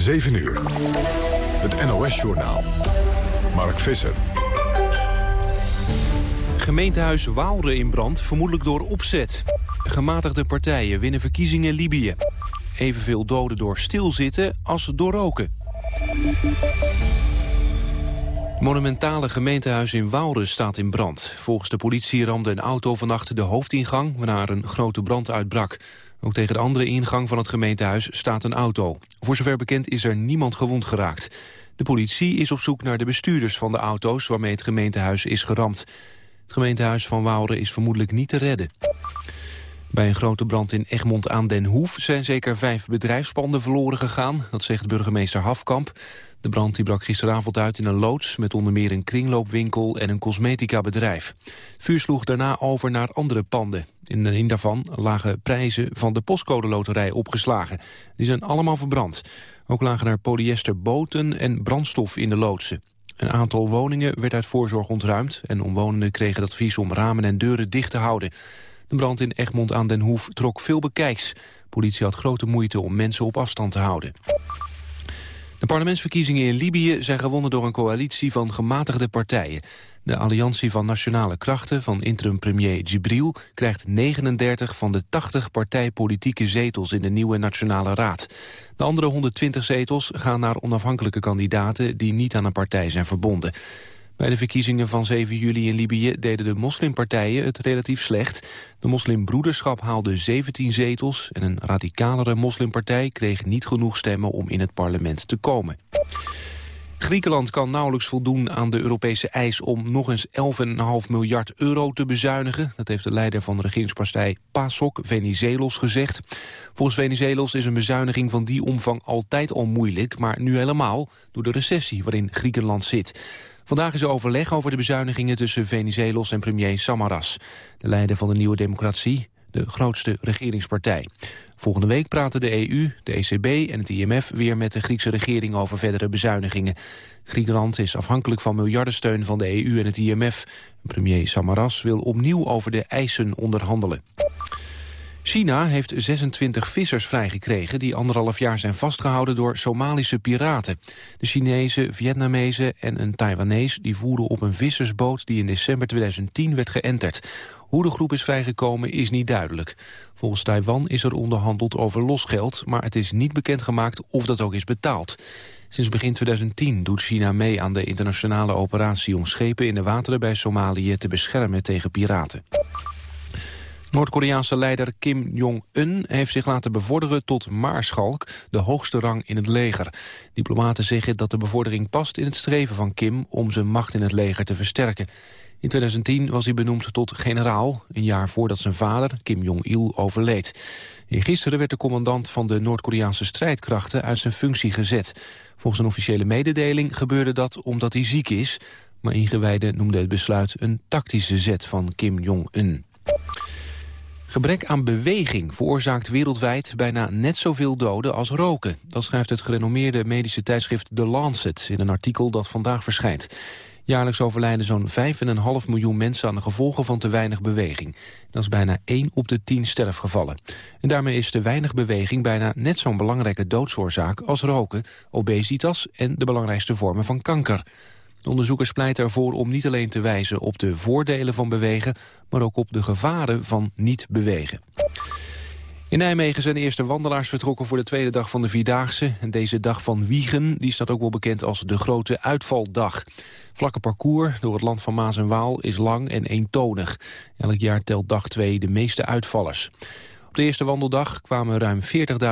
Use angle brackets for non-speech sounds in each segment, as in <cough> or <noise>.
7 uur. Het NOS-journaal. Mark Visser. Gemeentehuis Waalre in brand, vermoedelijk door opzet. Gematigde partijen winnen verkiezingen Libië. Evenveel doden door stilzitten als door roken. monumentale gemeentehuis in Waalre staat in brand. Volgens de politie ramde een auto vannacht de hoofdingang... waarna er een grote brand uitbrak. Ook tegen de andere ingang van het gemeentehuis staat een auto. Voor zover bekend is er niemand gewond geraakt. De politie is op zoek naar de bestuurders van de auto's... waarmee het gemeentehuis is geramd. Het gemeentehuis van Waalre is vermoedelijk niet te redden. Bij een grote brand in Egmond aan den Hoef zijn zeker vijf bedrijfspanden verloren gegaan. Dat zegt burgemeester Hafkamp. De brand die brak gisteravond uit in een loods met onder meer een kringloopwinkel en een cosmetica-bedrijf. Vuur sloeg daarna over naar andere panden. In een daarvan lagen prijzen van de postcode loterij opgeslagen. Die zijn allemaal verbrand. Ook lagen er polyesterboten en brandstof in de loodsen. Een aantal woningen werd uit voorzorg ontruimd... en omwonenden kregen het advies om ramen en deuren dicht te houden. De brand in Egmond aan den Hoef trok veel bekijks. Politie had grote moeite om mensen op afstand te houden. De parlementsverkiezingen in Libië zijn gewonnen door een coalitie van gematigde partijen. De Alliantie van Nationale Krachten van interim-premier Gibril krijgt 39 van de 80 partijpolitieke zetels in de nieuwe Nationale Raad. De andere 120 zetels gaan naar onafhankelijke kandidaten die niet aan een partij zijn verbonden. Bij de verkiezingen van 7 juli in Libië deden de moslimpartijen het relatief slecht. De moslimbroederschap haalde 17 zetels en een radicalere moslimpartij kreeg niet genoeg stemmen om in het parlement te komen. Griekenland kan nauwelijks voldoen aan de Europese eis om nog eens 11,5 miljard euro te bezuinigen. Dat heeft de leider van de regeringspartij PASOK, Venizelos, gezegd. Volgens Venizelos is een bezuiniging van die omvang altijd al moeilijk, maar nu helemaal door de recessie waarin Griekenland zit. Vandaag is er overleg over de bezuinigingen tussen Venizelos en premier Samaras. De leider van de Nieuwe Democratie, de grootste regeringspartij. Volgende week praten de EU, de ECB en het IMF weer met de Griekse regering over verdere bezuinigingen. Griekenland is afhankelijk van miljardensteun van de EU en het IMF. Premier Samaras wil opnieuw over de eisen onderhandelen. China heeft 26 vissers vrijgekregen die anderhalf jaar zijn vastgehouden door Somalische piraten. De Chinezen, Vietnamezen en een Taiwanees die voeren op een vissersboot die in december 2010 werd geënterd. Hoe de groep is vrijgekomen is niet duidelijk. Volgens Taiwan is er onderhandeld over losgeld, maar het is niet bekendgemaakt of dat ook is betaald. Sinds begin 2010 doet China mee aan de internationale operatie om schepen in de wateren bij Somalië te beschermen tegen piraten. Noord-Koreaanse leider Kim Jong-un heeft zich laten bevorderen tot maarschalk, de hoogste rang in het leger. Diplomaten zeggen dat de bevordering past in het streven van Kim om zijn macht in het leger te versterken. In 2010 was hij benoemd tot generaal, een jaar voordat zijn vader, Kim Jong-il, overleed. Gisteren werd de commandant van de Noord-Koreaanse strijdkrachten uit zijn functie gezet. Volgens een officiële mededeling gebeurde dat omdat hij ziek is, maar ingewijden noemde het besluit een tactische zet van Kim Jong-un. Gebrek aan beweging veroorzaakt wereldwijd bijna net zoveel doden als roken. Dat schrijft het gerenommeerde medische tijdschrift The Lancet in een artikel dat vandaag verschijnt. Jaarlijks overlijden zo'n 5,5 miljoen mensen aan de gevolgen van te weinig beweging. Dat is bijna 1 op de 10 sterfgevallen. En daarmee is te weinig beweging bijna net zo'n belangrijke doodsoorzaak als roken, obesitas en de belangrijkste vormen van kanker. De onderzoekers pleiten ervoor om niet alleen te wijzen op de voordelen van bewegen, maar ook op de gevaren van niet bewegen. In Nijmegen zijn de eerste wandelaars vertrokken voor de tweede dag van de Vierdaagse. Deze dag van Wiegen die staat ook wel bekend als de grote uitvaldag. Vlakke parcours door het land van Maas en Waal is lang en eentonig. Elk jaar telt dag 2 de meeste uitvallers. Op de eerste wandeldag kwamen ruim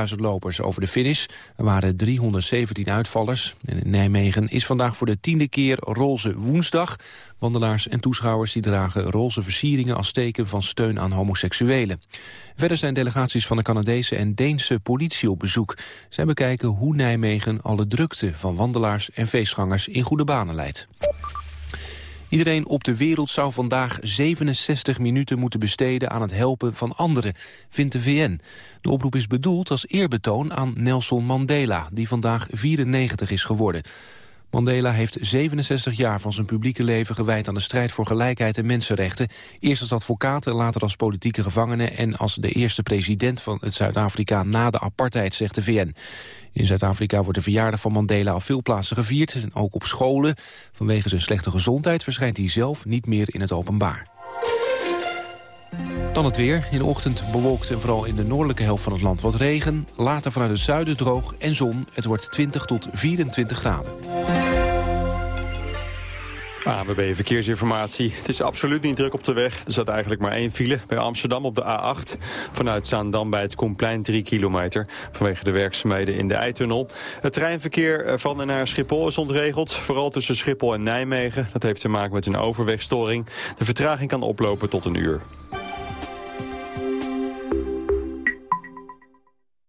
40.000 lopers over de finish. Er waren 317 uitvallers. En in Nijmegen is vandaag voor de tiende keer Roze Woensdag. Wandelaars en toeschouwers die dragen roze versieringen als teken van steun aan homoseksuelen. Verder zijn delegaties van de Canadese en Deense politie op bezoek. Zij bekijken hoe Nijmegen alle drukte van wandelaars en feestgangers in goede banen leidt. Iedereen op de wereld zou vandaag 67 minuten moeten besteden aan het helpen van anderen, vindt de VN. De oproep is bedoeld als eerbetoon aan Nelson Mandela, die vandaag 94 is geworden. Mandela heeft 67 jaar van zijn publieke leven gewijd aan de strijd voor gelijkheid en mensenrechten. Eerst als advocaat, later als politieke gevangene en als de eerste president van het Zuid-Afrika na de apartheid, zegt de VN. In Zuid-Afrika wordt de verjaardag van Mandela op veel plaatsen gevierd, ook op scholen. Vanwege zijn slechte gezondheid verschijnt hij zelf niet meer in het openbaar. Dan het weer. In de ochtend bewolkt en vooral in de noordelijke helft van het land wat regen. Later vanuit het zuiden droog en zon. Het wordt 20 tot 24 graden. ABB Verkeersinformatie. Het is absoluut niet druk op de weg. Er staat eigenlijk maar één file bij Amsterdam op de A8. Vanuit Zaandam bij het Komplein 3 kilometer. Vanwege de werkzaamheden in de Eitunnel. Het treinverkeer van en naar Schiphol is ontregeld. Vooral tussen Schiphol en Nijmegen. Dat heeft te maken met een overwegstoring. De vertraging kan oplopen tot een uur.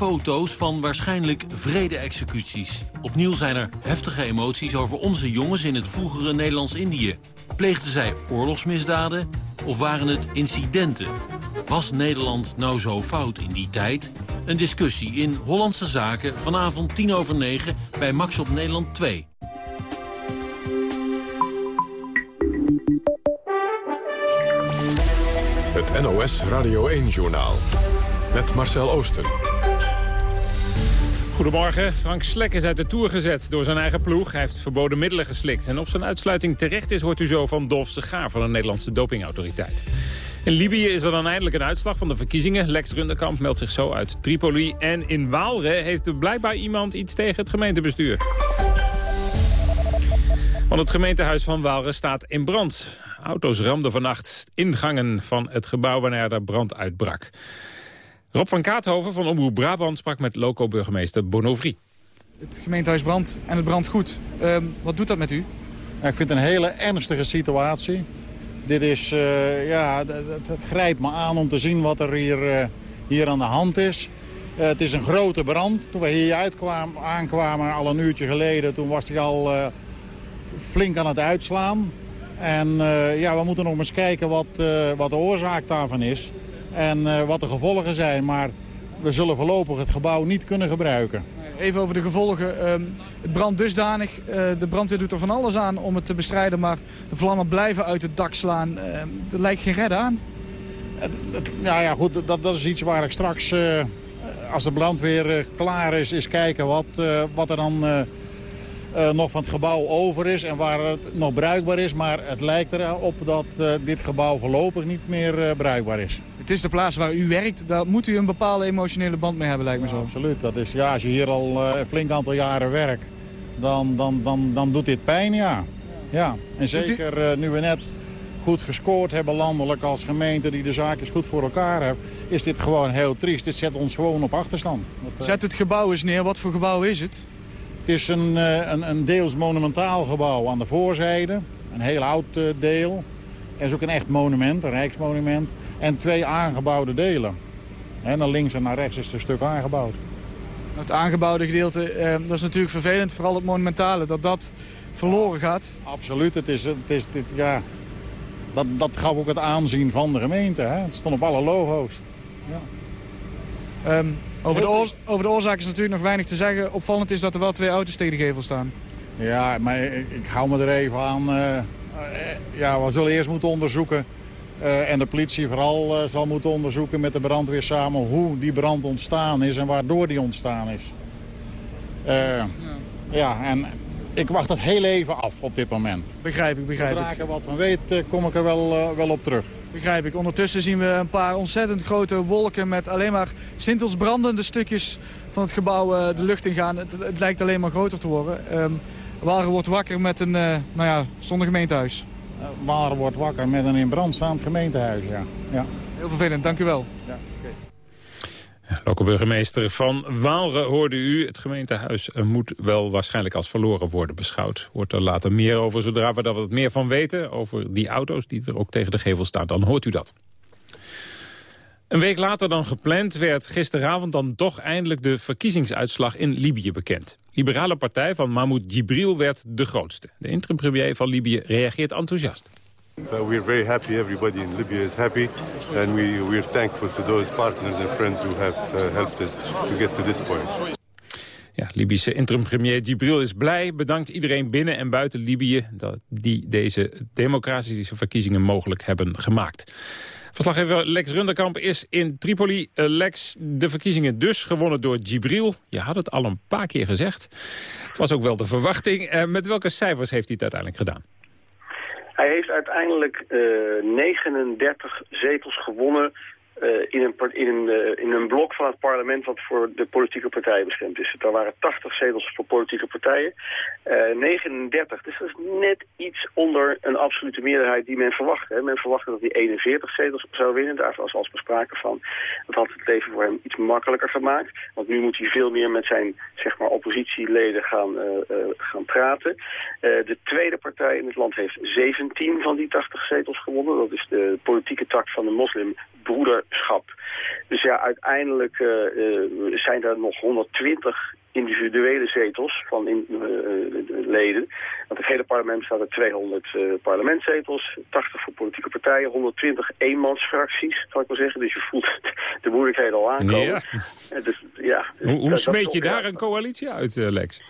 foto's van waarschijnlijk vrede-executies. Opnieuw zijn er heftige emoties over onze jongens in het vroegere Nederlands-Indië. Pleegden zij oorlogsmisdaden of waren het incidenten? Was Nederland nou zo fout in die tijd? Een discussie in Hollandse Zaken vanavond 10 over 9 bij Max op Nederland 2. Het NOS Radio 1-journaal met Marcel Oosten. Goedemorgen. Frank Slek is uit de Tour gezet door zijn eigen ploeg. Hij heeft verboden middelen geslikt. En of zijn uitsluiting terecht is, hoort u zo van Dolf Segaar van de Nederlandse dopingautoriteit. In Libië is er dan eindelijk een uitslag van de verkiezingen. Lex Runderkamp meldt zich zo uit Tripoli. En in Waalre heeft er blijkbaar iemand iets tegen het gemeentebestuur. Want het gemeentehuis van Waalre staat in brand. Auto's ramden vannacht ingangen van het gebouw wanneer er brand uitbrak. Rob van Kaathoven van Omroep Brabant sprak met loco-burgemeester Bonovri. Het gemeentehuis brandt en het brandt goed. Ehm, wat doet dat met u? ik vind het een hele ernstige situatie. Dit is, uh, ja, het, grijpt me aan om te zien wat er hier, uh, hier aan de hand is. Uh, het is een grote brand. Toen we hier uitkwamen, aankwamen, al een uurtje geleden, toen was hij al flink aan het uitslaan. En ja, we moeten nog eens kijken wat, wat de oorzaak daarvan is en uh, wat de gevolgen zijn. Maar we zullen voorlopig het gebouw niet kunnen gebruiken. Even over de gevolgen. Uh, het brandt dusdanig. Uh, de brandweer doet er van alles aan om het te bestrijden. Maar de vlammen blijven uit het dak slaan. Uh, er lijkt geen redden aan. nou ja, goed. Dat, dat is iets waar ik straks, eh, als de brandweer klaar is, is kijken wat, wat er dan nog van het gebouw over is. En waar het nog bruikbaar is. Maar het lijkt erop dat dit gebouw voorlopig niet meer bruikbaar is. Het is de plaats waar u werkt. Daar moet u een bepaalde emotionele band mee hebben, lijkt me zo. absoluut. Dat is, ja, als je hier al uh, een flink aantal jaren werkt, dan, dan, dan, dan doet dit pijn, ja. ja. En zeker uh, nu we net goed gescoord hebben landelijk als gemeente die de zaakjes goed voor elkaar hebben, is dit gewoon heel triest. Dit zet ons gewoon op achterstand. Dat, uh... Zet het gebouw eens neer. Wat voor gebouw is het? Het is een, een, een deels monumentaal gebouw aan de voorzijde. Een heel oud deel. Er is ook een echt monument, een rijksmonument en twee aangebouwde delen. En naar links en naar rechts is het een stuk aangebouwd. Het aangebouwde gedeelte, eh, dat is natuurlijk vervelend, vooral het monumentale, dat dat verloren gaat. Absoluut, het is, het is, dit, ja, dat, dat gaf ook het aanzien van de gemeente. Hè? Het stond op alle logo's. Ja. Ehm, over, de over de oorzaak is natuurlijk nog weinig te zeggen. Opvallend is dat er wel twee auto's tegen de gevel staan. Ja, maar ik, ik hou me er even aan. Uh, ja, we zullen eerst moeten onderzoeken en de politie vooral uh, zal moeten onderzoeken met de brandweer samen hoe die brand ontstaan is en waardoor die ontstaan is. Uh, ja. ja. en ik wacht het heel even af op dit moment. Begrijp ik, begrijp Zodra ik. er wat van weet, kom ik er wel, wel op terug. Begrijp ik. Ondertussen zien we een paar ontzettend grote wolken met alleen maar sintels brandende stukjes van het gebouw de lucht in gaan. Het, het, lijkt alleen maar groter te worden. Um, wordt wakker met een nou ja, zonder gemeentehuis. Waar wordt wakker met een in brand staand gemeentehuis, ja. ja. Heel vervelend, dank u wel. Ja, Lokale burgemeester van Waalre hoorde u. Het gemeentehuis moet wel waarschijnlijk als verloren worden beschouwd. Wordt er later meer over, zodra we er wat meer van weten... over die auto's die er ook tegen de gevel staan. Dan hoort u dat. Een week later dan gepland werd gisteravond dan toch eindelijk de verkiezingsuitslag in Libië bekend. Liberale partij van Mahmoud Jibril werd de grootste. De interim-premier van Libië reageert enthousiast. Uh, we're very happy. Everybody in Libya is happy, and we we're thankful to those partners and friends who have uh, helped us to get to this point. Ja, Libische interim-premier Gibril is blij. Bedankt iedereen binnen en buiten Libië... Dat die deze democratische verkiezingen mogelijk hebben gemaakt. Verslaggever Lex Runderkamp is in Tripoli. Uh, Lex, de verkiezingen dus gewonnen door Gibril. Je had het al een paar keer gezegd. Het was ook wel de verwachting. Uh, met welke cijfers heeft hij het uiteindelijk gedaan? Hij heeft uiteindelijk uh, eh, 39 zetels gewonnen in, een, in, een, uh, in een blok van het parlement wat voor de politieke partijen bestemd is. Er waren 80 zetels voor politieke partijen, uh, 39. Dus dat is net iets onder een absolute meerderheid die men verwachtte. Men verwachtte dat hij 41 zetels zou winnen, daar was als besprake van. Dat had het leven voor hem iets makkelijker gemaakt. Want nu moet hij veel meer met zijn zeg maar, oppositieleden gaan, gaan praten. de tweede partij in het land heeft 17 van die 80 zetels gewonnen. Dat is de politieke tak van de moslimbroederschap. Dus ja, uiteindelijk uh, zijn er nog 120 individuele zetels van in, uh, leden. Want het hele parlement bestaat uit 200 uh, parlementszetels, 80 voor politieke partijen, 120 eenmansfracties, zal ik maar zeggen. Dus je voelt de moeilijkheden al aankomen. Ja. Dus, ja, hoe hoe smeet je daar een coalitie uit, Lex?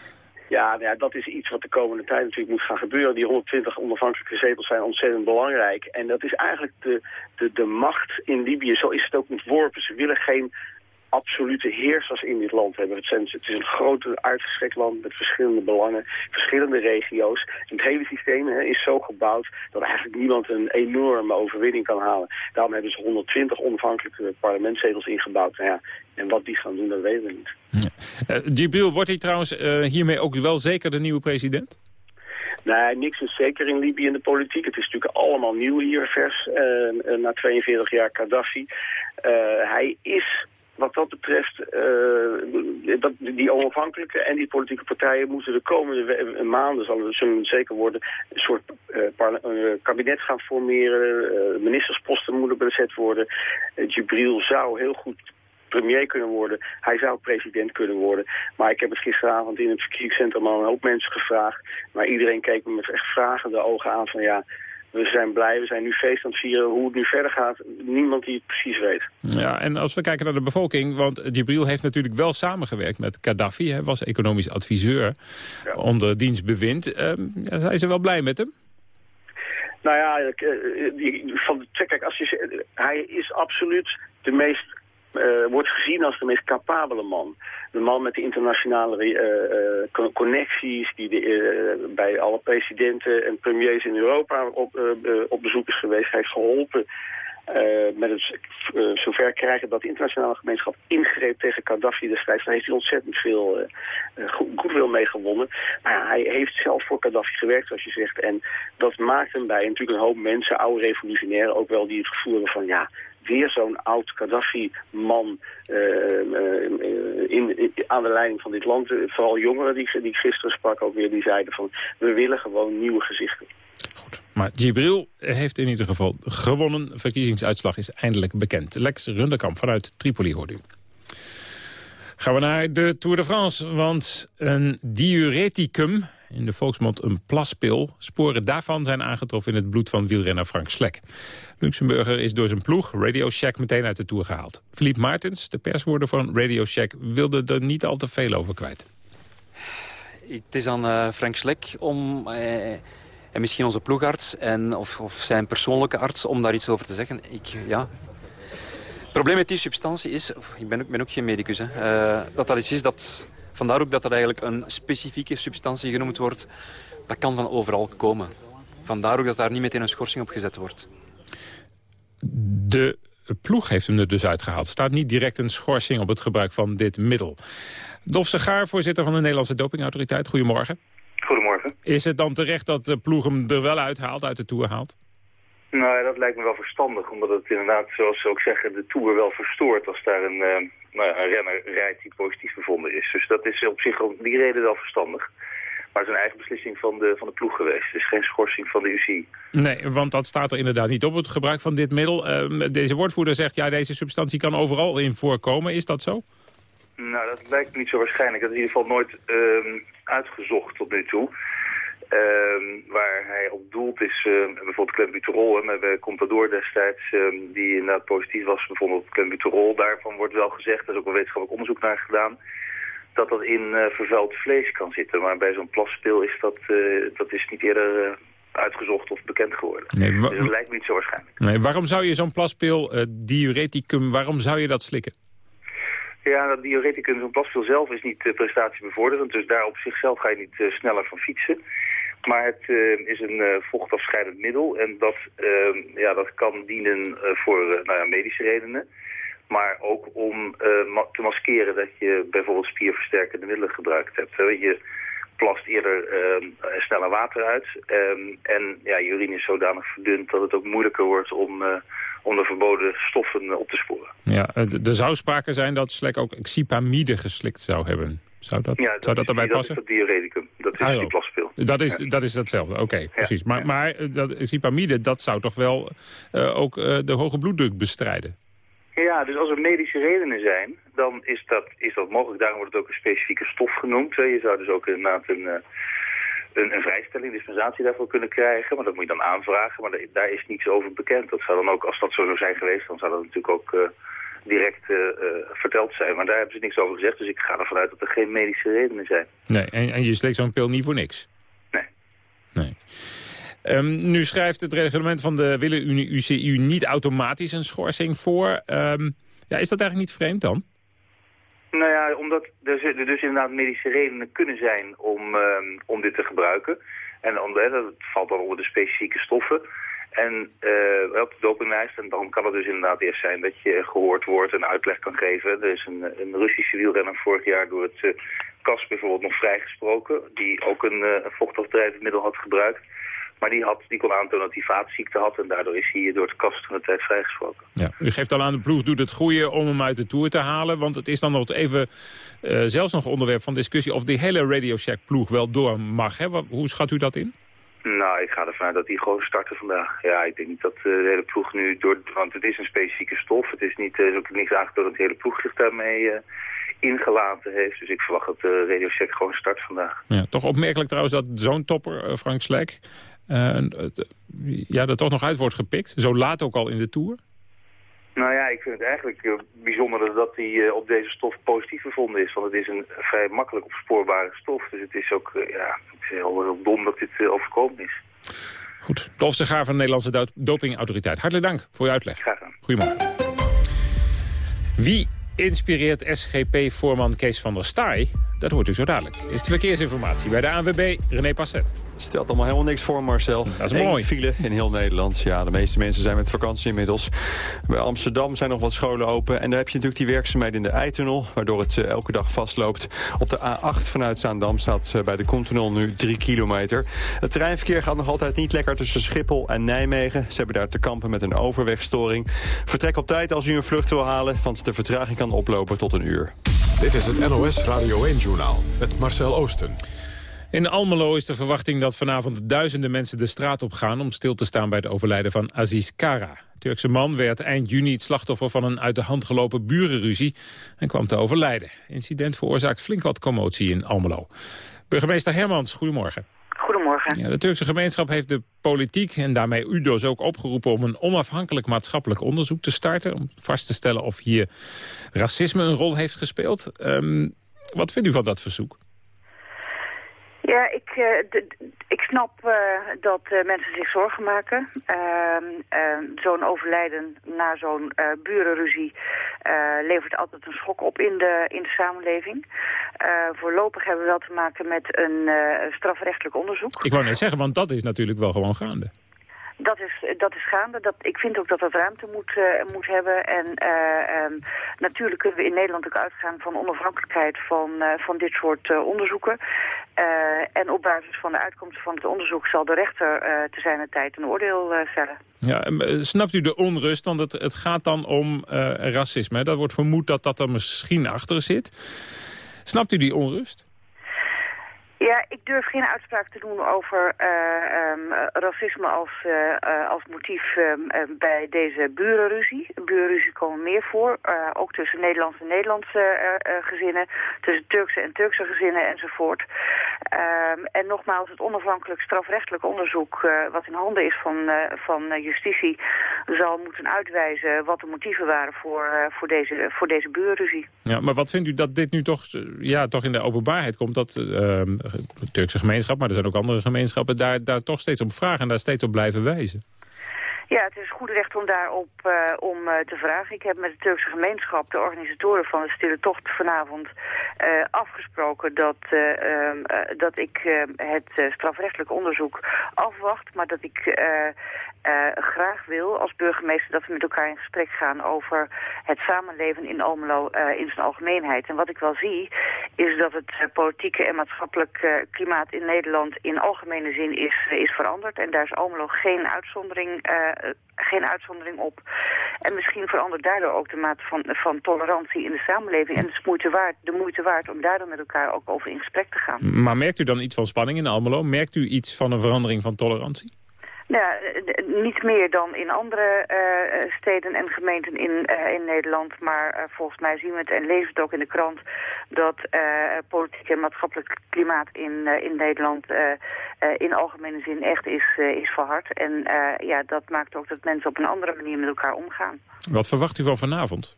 Ja, nou ja, dat is iets wat de komende tijd natuurlijk moet gaan gebeuren. Die 120 onafhankelijke zetels zijn ontzettend belangrijk. En dat is eigenlijk de, de, de macht in Libië. Zo is het ook ontworpen. Ze willen geen absolute heersers in dit land hebben. Het, is een groot uitgestrekt land met verschillende belangen, verschillende regio's. En het hele systeem hè, is zo gebouwd dat eigenlijk niemand een enorme overwinning kan halen. Daarom hebben ze 120 onafhankelijke parlementszetels ingebouwd. Nou ja, en wat die gaan doen, dat weten we niet. Ja. Uh, wordt hij trouwens uh, hiermee ook wel zeker de nieuwe president? Nee, niks is zeker in Libië in de politiek. Het is natuurlijk allemaal nieuw hier, vers, uh, na 42 jaar Gaddafi. hij is wat dat betreft, uh, dat, die onafhankelijke en die politieke partijen moeten de komende maanden, zal het, zeker worden, een soort uh, kabinet gaan formeren. Ministersposten moeten bezet worden. Jibril zou heel goed premier kunnen worden. Hij zou president kunnen worden. Maar ik heb het gisteravond in het verkiezingscentrum al een hoop mensen gevraagd. Maar iedereen keek me met echt vragende ogen aan van ja we zijn blij, we zijn nu feest aan het vieren. Hoe het nu verder gaat, niemand die het precies weet. Ja, en als we kijken naar de bevolking, want Jibril heeft natuurlijk wel samengewerkt met Gaddafi. Hij was economisch adviseur ja. onder dienstbewind. Uh, zijn ze wel blij met hem? Nou ja, eh, van, kijk, als je, hij is absoluut de meest uh, wordt gezien als de meest capabele man. De man met de internationale uh, uh, connecties, die de, bij alle presidenten en premiers in Europa op, op bezoek is geweest. Heeft geholpen met het zover krijgen dat de internationale gemeenschap ingreep tegen Gaddafi. Daar heeft hij ontzettend veel goed wil mee gewonnen. Maar hij heeft zelf voor Gaddafi gewerkt, zoals je zegt. En dat maakt hem bij natuurlijk een hoop mensen, oude revolutionairen, ook wel die het gevoel hebben van ja weer zo'n oud Gaddafi-man uh, in, aan de leiding van dit land. Vooral jongeren die, die ik gisteren sprak ook weer, die zeiden van we willen gewoon nieuwe gezichten. Goed, maar Gibril heeft in ieder geval gewonnen. Verkiezingsuitslag is eindelijk bekend. Lex Runderkamp vanuit Tripoli hoort u. Gaan we naar de Tour de France, want een diureticum in de volksmond een plaspil. Sporen daarvan zijn aangetroffen in het bloed van wielrenner Frank Slek. Luxemburger is door zijn ploeg Radio Shack meteen uit de Tour gehaald. Philippe Martens, de perswoorder van Radio Shack, wilde er niet al te veel over kwijt. Het is aan uh, Frank Slek om... Uh, en misschien onze ploegarts en, of, of, zijn persoonlijke arts om daar iets over te zeggen. Ik, ja. Het probleem met die substantie is, ik ben ook, geen medicus, hè, uh, dat dat iets is dat Vandaar ook dat dat eigenlijk een specifieke substantie genoemd wordt. Dat kan van overal komen. Vandaar ook dat daar niet meteen een schorsing op gezet wordt. De ploeg heeft hem er dus uitgehaald. Er staat niet direct een schorsing op het gebruik van dit middel. Dolf Segaar, voorzitter van de Nederlandse Dopingautoriteit. Goedemorgen. Goedemorgen. Is het dan terecht dat de ploeg hem er wel uithaalt, uit de Tour haalt? Nou ja, dat lijkt me wel verstandig. Omdat het inderdaad, zoals ze ook zeggen, de Tour wel verstoort. Als daar een, uh, nou ja, een renner rijdt die positief bevonden is. Dus dat is op zich om die reden wel verstandig. Maar het is een eigen beslissing van de, van de ploeg geweest. Het is geen schorsing van de UCI. Nee, want dat staat er inderdaad niet op, het gebruik van dit middel. Ehm, deze woordvoerder zegt, ja, deze substantie kan overal in voorkomen. Is dat zo? Nou, dat lijkt me niet zo waarschijnlijk. Dat is in ieder geval nooit ehm, uitgezocht tot nu toe. Ehm, waar hij op doelt is bijvoorbeeld clenbuterol. Met Contador destijds, die inderdaad positief was bevonden op clenbuterol. Daarvan wordt wel gezegd, er is ook wel wetenschappelijk onderzoek naar gedaan dat dat in uh, vervuild vlees kan zitten. Maar bij zo'n plasspil is dat, uh, dat is niet eerder uitgezocht of bekend geworden. Nee, dus dat lijkt me niet zo waarschijnlijk. Nee, waarom zou je zo'n plaspil, diureticum, waarom zou je dat slikken? Ja, dat diureticum, zo'n plaspil zelf is niet prestatiebevorderend. Dus daar op zichzelf ga je niet sneller van fietsen. Maar het is een vochtafscheidend middel en dat, ja, dat kan dienen voor nou ja, medische redenen. Maar ook om uh, te maskeren dat je bijvoorbeeld spierversterkende middelen gebruikt hebt. Je plast eerder uh, sneller water uit. Um, en ja, je urine is zodanig verdund dat het ook moeilijker wordt om, uh, om de verboden stoffen op te sporen. Ja, er zou sprake zijn dat Slek ook xipamide geslikt zou hebben. Zou dat, ja, dat zou dat erbij dat passen? Dat is het diureticum. Dat is ah, die plaspil. Dat is, dat is hetzelfde, oké, precies. Maar, maar dat, xipamide, dat zou toch wel ook de hoge bloeddruk bestrijden? Ja, dus als er medische redenen zijn, dan is dat, is dat mogelijk. Daarom wordt het ook een specifieke stof genoemd. Je zou dus ook inderdaad een, eh, een, een vrijstelling, dispensatie daarvoor kunnen krijgen. Maar dat moet je dan aanvragen. Maar daar is niets over bekend. Dat zou dan ook, als dat zo zou zijn geweest, dan zou dat natuurlijk ook uh, direct uh, verteld zijn. Maar daar hebben ze niks over gezegd. Dus ik ga ervan uit dat er geen medische redenen zijn. Nee, en, en je slikt zo'n pil niet voor niks? Nee. Nee. Um, nu schrijft het reglement van de Willenunie UCU niet automatisch een schorsing voor. Um, ja, is dat eigenlijk niet vreemd dan? Nou ja, omdat er dus inderdaad medische redenen kunnen zijn om, um, om dit te gebruiken. En omdat, dat valt dan onder de specifieke stoffen. En uh, op de dopinglijst, en dan kan het dus inderdaad eerst zijn dat je gehoord wordt en uitleg kan geven. Er is een, een Russische wielrenner vorig jaar door het uh, KAS bijvoorbeeld nog vrijgesproken, die ook een, uh, een vochtafdrijvend middel had gebruikt. Maar die, had, die kon aantonen dat hij vaatziekte had en daardoor is hij door de kast van de tijd vrijgesproken. Ja, u geeft al aan de ploeg, doet het goede om hem uit de Tour te halen. Want het is dan nog even uh, zelfs nog onderwerp van discussie of die hele Radio Shack ploeg wel door mag. Hè? Hoe schat u dat in? Nou, ik ga ervan uit dat die gewoon starten vandaag. Ja, ik denk niet dat uh, de hele ploeg nu door... Want het is een specifieke stof. Het is niet, uh, ook niks aangetoond dat de hele ploeg zich daarmee uh, ingelaten heeft. Dus ik verwacht dat de Radio gewoon start vandaag. Ja, toch opmerkelijk trouwens dat zo'n topper, Frank Slek... Ja, er toch nog uit wordt gepikt. Zo laat ook al in de Tour. Nou ja, ik vind het eigenlijk uh, bijzonder dat hij uh, op deze stof positief bevonden is. Want het is een vrij makkelijk opspoorbare stof. Dus het is ook ja, het is heel, heel dom dat dit overkomen is. Goed. De Gaar van de Nederlandse Dopingautoriteit. Hartelijk dank voor je uitleg. Graag gedaan. Goedemorgen. Wie inspireert SGP-voorman Kees van der Staaij? Dat hoort u zo dadelijk. Is de verkeersinformatie bij de ANWB René Passet. Het stelt allemaal helemaal niks voor, Marcel. Dat is Eén mooi. file in heel Nederland. Ja, de meeste mensen zijn met vakantie inmiddels. Bij Amsterdam zijn nog wat scholen open. En daar heb je natuurlijk die werkzaamheden in de Eitunnel... waardoor het uh, elke dag vastloopt. Op de A8 vanuit Zaandam staat uh, bij de Koentunnel nu 3 kilometer. Het treinverkeer gaat nog altijd niet lekker tussen Schiphol en Nijmegen. Ze hebben daar te kampen met een overwegstoring. Vertrek op tijd als u een vlucht wil halen... want de vertraging kan oplopen tot een uur. Dit is het NOS Radio 1-journaal met Marcel Oosten. In Almelo is de verwachting dat vanavond duizenden mensen de straat op gaan... om stil te staan bij het overlijden van Aziz Kara. Turkse man werd eind juni het slachtoffer van een uit de hand gelopen burenruzie... en kwam te overlijden. Incident veroorzaakt flink wat commotie in Almelo. Burgemeester Hermans, goedemorgen. Goedemorgen. Ja, de Turkse gemeenschap heeft de politiek en daarmee UDOS ook opgeroepen... om een onafhankelijk maatschappelijk onderzoek te starten... om vast te stellen of hier racisme een rol heeft gespeeld. Um, wat vindt u van dat verzoek? Ja, ik, uh, ik snap uh, dat uh, mensen zich zorgen maken. Ehm, zo'n overlijden na zo'n burenruzie levert altijd een schok op in de, in de samenleving. voorlopig hebben we wel te maken met een strafrechtelijk onderzoek. Ik wou net zeggen, want dat is natuurlijk wel gewoon gaande. Dat is dat is gaande. Dat, ik vind ook dat dat ruimte moet, uh, moet hebben. En uh, um, natuurlijk kunnen we in Nederland ook uitgaan van onafhankelijkheid van, uh, van dit soort onderzoeken. en op basis van de uitkomsten van het onderzoek zal de rechter te zijn tijd een oordeel vellen. Ja, snapt u de onrust? Want het, het gaat dan om racisme. Dat wordt vermoed dat dat er misschien achter zit. Snapt u die onrust? Ja, ik durf geen uitspraak te doen over uh, um, racisme als, uh, als motief um, bij deze burenruzie. Burenruzie komen meer voor, ook tussen Nederlandse en Nederlandse gezinnen, tussen Turkse en Turkse gezinnen enzovoort. Um, en nogmaals, het onafhankelijk strafrechtelijk onderzoek wat in handen is van, van justitie zal moeten uitwijzen wat de motieven waren voor, voor, deze, voor deze burenruzie. Ja, maar wat vindt u dat dit nu toch, ja, toch in de openbaarheid komt? Dat Turkse gemeenschap, maar er zijn ook andere gemeenschappen... daar, daar toch steeds om vragen en daar steeds op blijven wijzen. Ja, het is goed recht om daarop uh, om uh, te vragen. Ik heb met de Turkse gemeenschap, de organisatoren van de Stille Tocht vanavond uh, afgesproken dat, ehm, dat ik het strafrechtelijk onderzoek afwacht, maar dat ik graag wil als burgemeester dat we met elkaar in gesprek gaan over het samenleven in Almelo in zijn algemeenheid. En wat ik wel zie is dat het politieke en maatschappelijk klimaat in Nederland in algemene zin is, is veranderd. En daar is Almelo geen uitzondering geen uitzondering op. En misschien verandert daardoor ook de mate van, van tolerantie in de samenleving. En het is moeite waard, de moeite waard om daar dan met elkaar ook over in gesprek te gaan. Maar merkt u dan iets van spanning in Almelo? Merkt u iets van een verandering van tolerantie? Ja, niet meer dan in andere uh, steden en gemeenten in, uh, in Nederland. Maar volgens mij zien we het en lezen het ook in de krant... dat politiek en maatschappelijk klimaat in, in Nederland in algemene zin echt is, is verhard. En ja, dat maakt ook dat mensen op een andere manier met elkaar omgaan. Wat verwacht u van vanavond?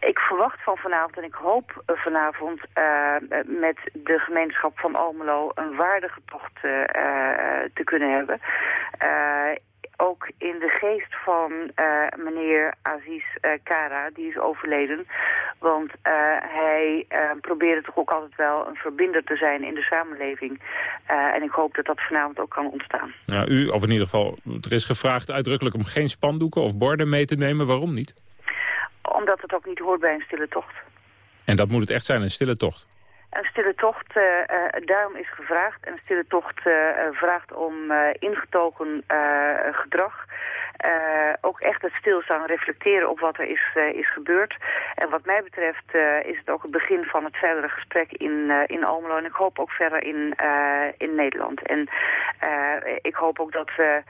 Ik verwacht van vanavond en ik hoop vanavond uh, met de gemeenschap van Almelo een waardige tocht te kunnen hebben. ook in de geest van meneer Aziz Kara, die is overleden. Want hij probeerde toch ook altijd wel een verbinder te zijn in de samenleving. en ik hoop dat dat vanavond ook kan ontstaan. Ja, u, of in ieder geval, er is gevraagd uitdrukkelijk om geen spandoeken of borden mee te nemen. Waarom niet? Omdat het ook niet hoort bij een stille tocht. En dat moet het echt zijn, een stille tocht? Een stille tocht, uh, uh, daarom is gevraagd. Een stille tocht uh, vraagt om ingetogen gedrag. Ook echt het stilstaan, reflecteren op wat er is, is gebeurd. En wat mij betreft is het ook het begin van het verdere gesprek in, in Almelo. En ik hoop ook verder in, in Nederland. En ik hoop ook dat we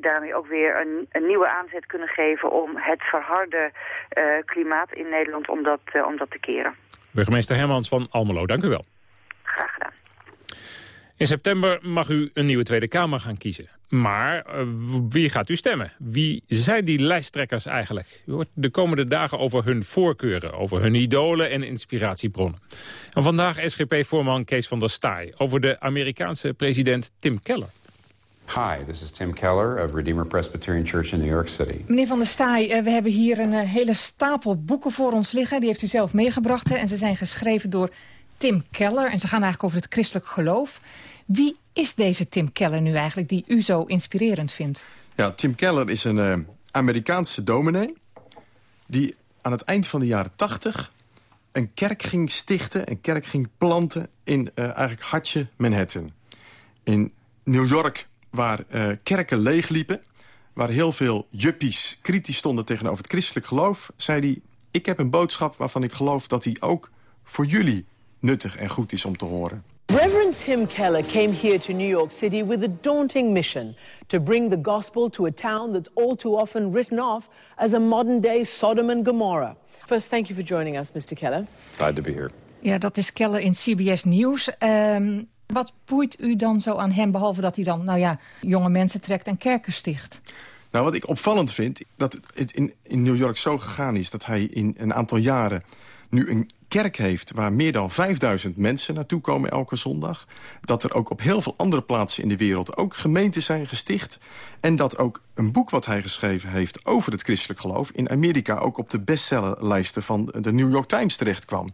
daarmee ook weer een, een, nieuwe aanzet kunnen geven... om het verharde klimaat in Nederland om dat, om dat te keren. Burgemeester Hermans van Almelo, dank u wel. Graag gedaan. In september mag u een nieuwe Tweede Kamer gaan kiezen. Maar uh, wie gaat u stemmen? Wie zijn die lijsttrekkers eigenlijk? U hoort de komende dagen over hun voorkeuren, over hun idolen en inspiratiebronnen. En vandaag SGP-voorman Kees van der Staaij over de Amerikaanse president Tim Keller. Hi, this is Tim Keller of Redeemer Presbyterian Church in New York City. Meneer Van der Staaij, eh, we hebben hier een eh, hele stapel boeken voor ons liggen. Die heeft u zelf meegebracht en ze zijn geschreven door Tim Keller. En ze gaan eigenlijk over het christelijk geloof. Wie is deze Tim Keller nu eigenlijk die u zo inspirerend vindt? Ja, Tim Keller is een uh, Amerikaanse dominee... die aan het eind van de jaren tachtig een kerk ging stichten... een kerk ging planten in uh, eigenlijk hartje Manhattan. In New York waar uh, kerken leegliepen... waar heel veel juppies kritisch stonden tegenover het christelijk geloof... zei hij, ik heb een boodschap waarvan ik geloof dat die ook voor jullie nuttig en goed is om te horen. Reverend Tim Keller came here to New York City with a daunting mission to bring the gospel to a town that's all too often written off as a modern day Sodom and Gomorrah. First, thank you for joining us, Mr. Keller. Glad to be here. Ja, dat is Keller in CBS News. Um, wat boeit u dan zo aan hem, behalve dat hij dan, nou ja, jonge mensen trekt en kerken sticht? Nou, wat ik opvallend vind, dat het in, in New York zo gegaan is... dat hij in een aantal jaren nu een kerk heeft waar meer dan 5000 mensen naartoe komen elke zondag. Dat er ook op heel veel andere plaatsen in de wereld ook gemeenten zijn gesticht. En dat ook een boek wat hij geschreven heeft over het christelijk geloof... in Amerika ook op de bestsellerlijsten van de New York Times terecht kwam.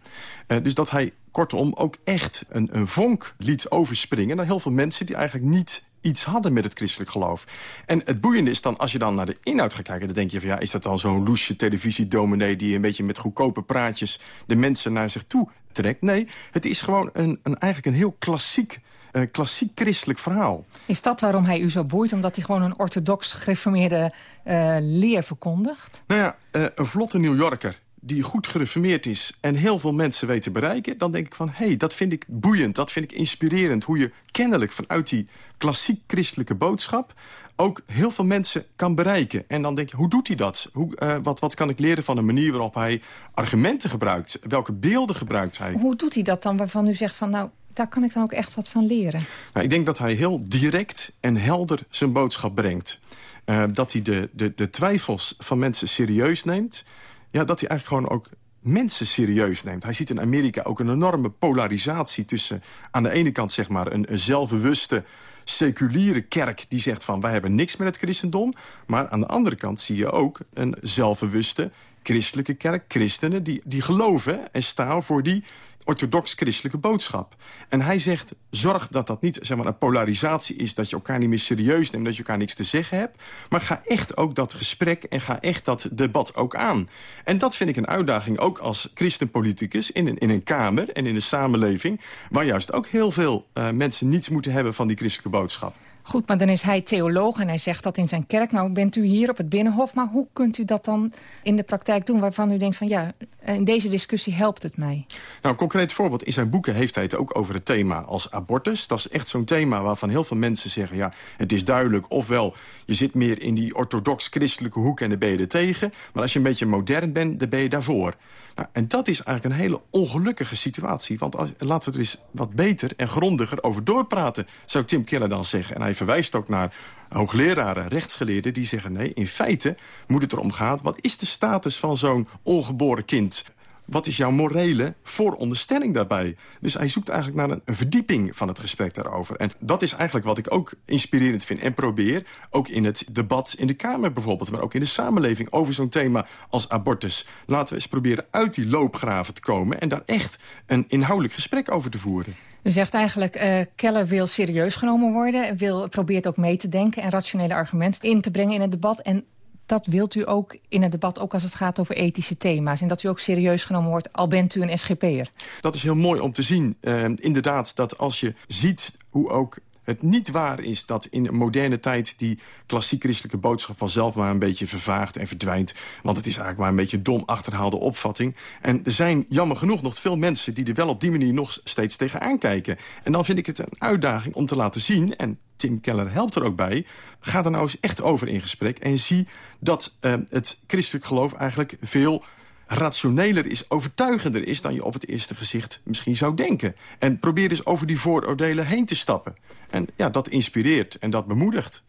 Uh, dus dat hij kortom ook echt een, een vonk liet overspringen... naar heel veel mensen die eigenlijk niet iets hadden met het christelijk geloof. En het boeiende is dan, als je dan naar de inhoud gaat kijken... dan denk je van, ja, is dat dan zo'n loesje televisiedominee... die een beetje met goedkope praatjes de mensen naar zich toe trekt? Nee, het is gewoon een, een, eigenlijk een heel klassiek uh, klassiek christelijk verhaal. Is dat waarom hij u zo boeit? Omdat hij gewoon een orthodox gereformeerde uh, leer verkondigt? Nou ja, uh, een vlotte New Yorker die goed gereformeerd is en heel veel mensen weet te bereiken... dan denk ik van, hé, hey, dat vind ik boeiend, dat vind ik inspirerend... hoe je kennelijk vanuit die klassiek christelijke boodschap... ook heel veel mensen kan bereiken. En dan denk je, hoe doet hij dat? Hoe, uh, wat, wat kan ik leren van de manier waarop hij argumenten gebruikt? Welke beelden gebruikt hij? Hoe doet hij dat dan waarvan u zegt van... nou, daar kan ik dan ook echt wat van leren? Nou, ik denk dat hij heel direct en helder zijn boodschap brengt. Uh, dat hij de, de, de twijfels van mensen serieus neemt ja, dat hij eigenlijk gewoon ook mensen serieus neemt. Hij ziet in Amerika ook een enorme polarisatie tussen... aan de ene kant zeg maar een, zelfbewuste seculiere kerk die zegt van... wij hebben niks met het christendom. Maar aan de andere kant zie je ook een zelfbewuste christelijke kerk. Christenen die, die geloven en staan voor die orthodox-christelijke boodschap. En hij zegt, zorg dat dat niet zeg maar, een polarisatie is... dat je elkaar niet meer serieus neemt, dat je elkaar niks te zeggen hebt. Maar ga echt ook dat gesprek en ga echt dat debat ook aan. En dat vind ik een uitdaging, ook als christenpoliticus... in een, in een kamer en in een samenleving... waar juist ook heel veel uh, mensen niets moeten hebben van die christelijke boodschap. Goed, maar dan is hij theoloog en hij zegt dat in zijn kerk. Nou bent u hier op het Binnenhof, maar hoe kunt u dat dan in de praktijk doen... waarvan u denkt van ja, in deze discussie helpt het mij? Nou, een concreet voorbeeld. In zijn boeken heeft hij het ook over het thema als abortus. Dat is echt zo'n thema waarvan heel veel mensen zeggen... ja, het is duidelijk, ofwel je zit meer in die orthodox-christelijke hoek... en dan ben je er tegen. Maar als je een beetje modern bent, dan ben je daarvoor. Nou, en dat is eigenlijk een hele ongelukkige situatie. Want als, laten we er eens wat beter en grondiger over doorpraten... zou Tim Keller dan zeggen. En hij verwijst ook naar hoogleraren, rechtsgeleerden... die zeggen nee, in feite moet het erom gaan... wat is de status van zo'n ongeboren kind? wat is jouw morele vooronderstelling daarbij? Dus hij zoekt eigenlijk naar een, een, verdieping van het gesprek daarover. En dat is eigenlijk wat ik ook inspirerend vind en probeer. Ook in het debat in de Kamer bijvoorbeeld, maar ook in de samenleving... over zo'n thema als abortus. Laten we eens proberen uit die loopgraven te komen... en daar echt een inhoudelijk gesprek over te voeren. U zegt eigenlijk, uh, Keller wil serieus genomen worden... Wil, probeert ook mee te denken en rationele argumenten in te brengen in het debat... en dat wilt u ook in het debat, ook als het gaat over ethische thema's. En dat u ook serieus genomen wordt, al bent u een SGP'er. Dat is heel mooi om te zien. Uh, inderdaad, dat als je ziet hoe ook het niet waar is dat in moderne tijd... die klassiek christelijke boodschap vanzelf maar een beetje vervaagt en verdwijnt. Want het is eigenlijk maar een beetje een dom achterhaalde opvatting. En er zijn jammer genoeg nog veel mensen... die er wel op die manier nog steeds tegenaan kijken. En dan vind ik het een uitdaging om te laten zien... en Tim Keller helpt er ook bij. Ga er nou eens echt over in gesprek en zie dat uh, het christelijk geloof eigenlijk veel rationeler is, overtuigender is... dan je op het eerste gezicht misschien zou denken. En probeer dus over die vooroordelen heen te stappen. En ja, dat inspireert en dat bemoedigt.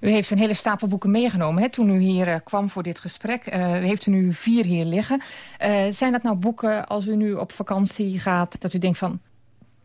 U heeft een hele stapel boeken meegenomen hè, toen u hier uh, kwam voor dit gesprek. Uh, u heeft er nu vier hier liggen. Uh, zijn dat nou boeken als u nu op vakantie gaat... dat u denkt van,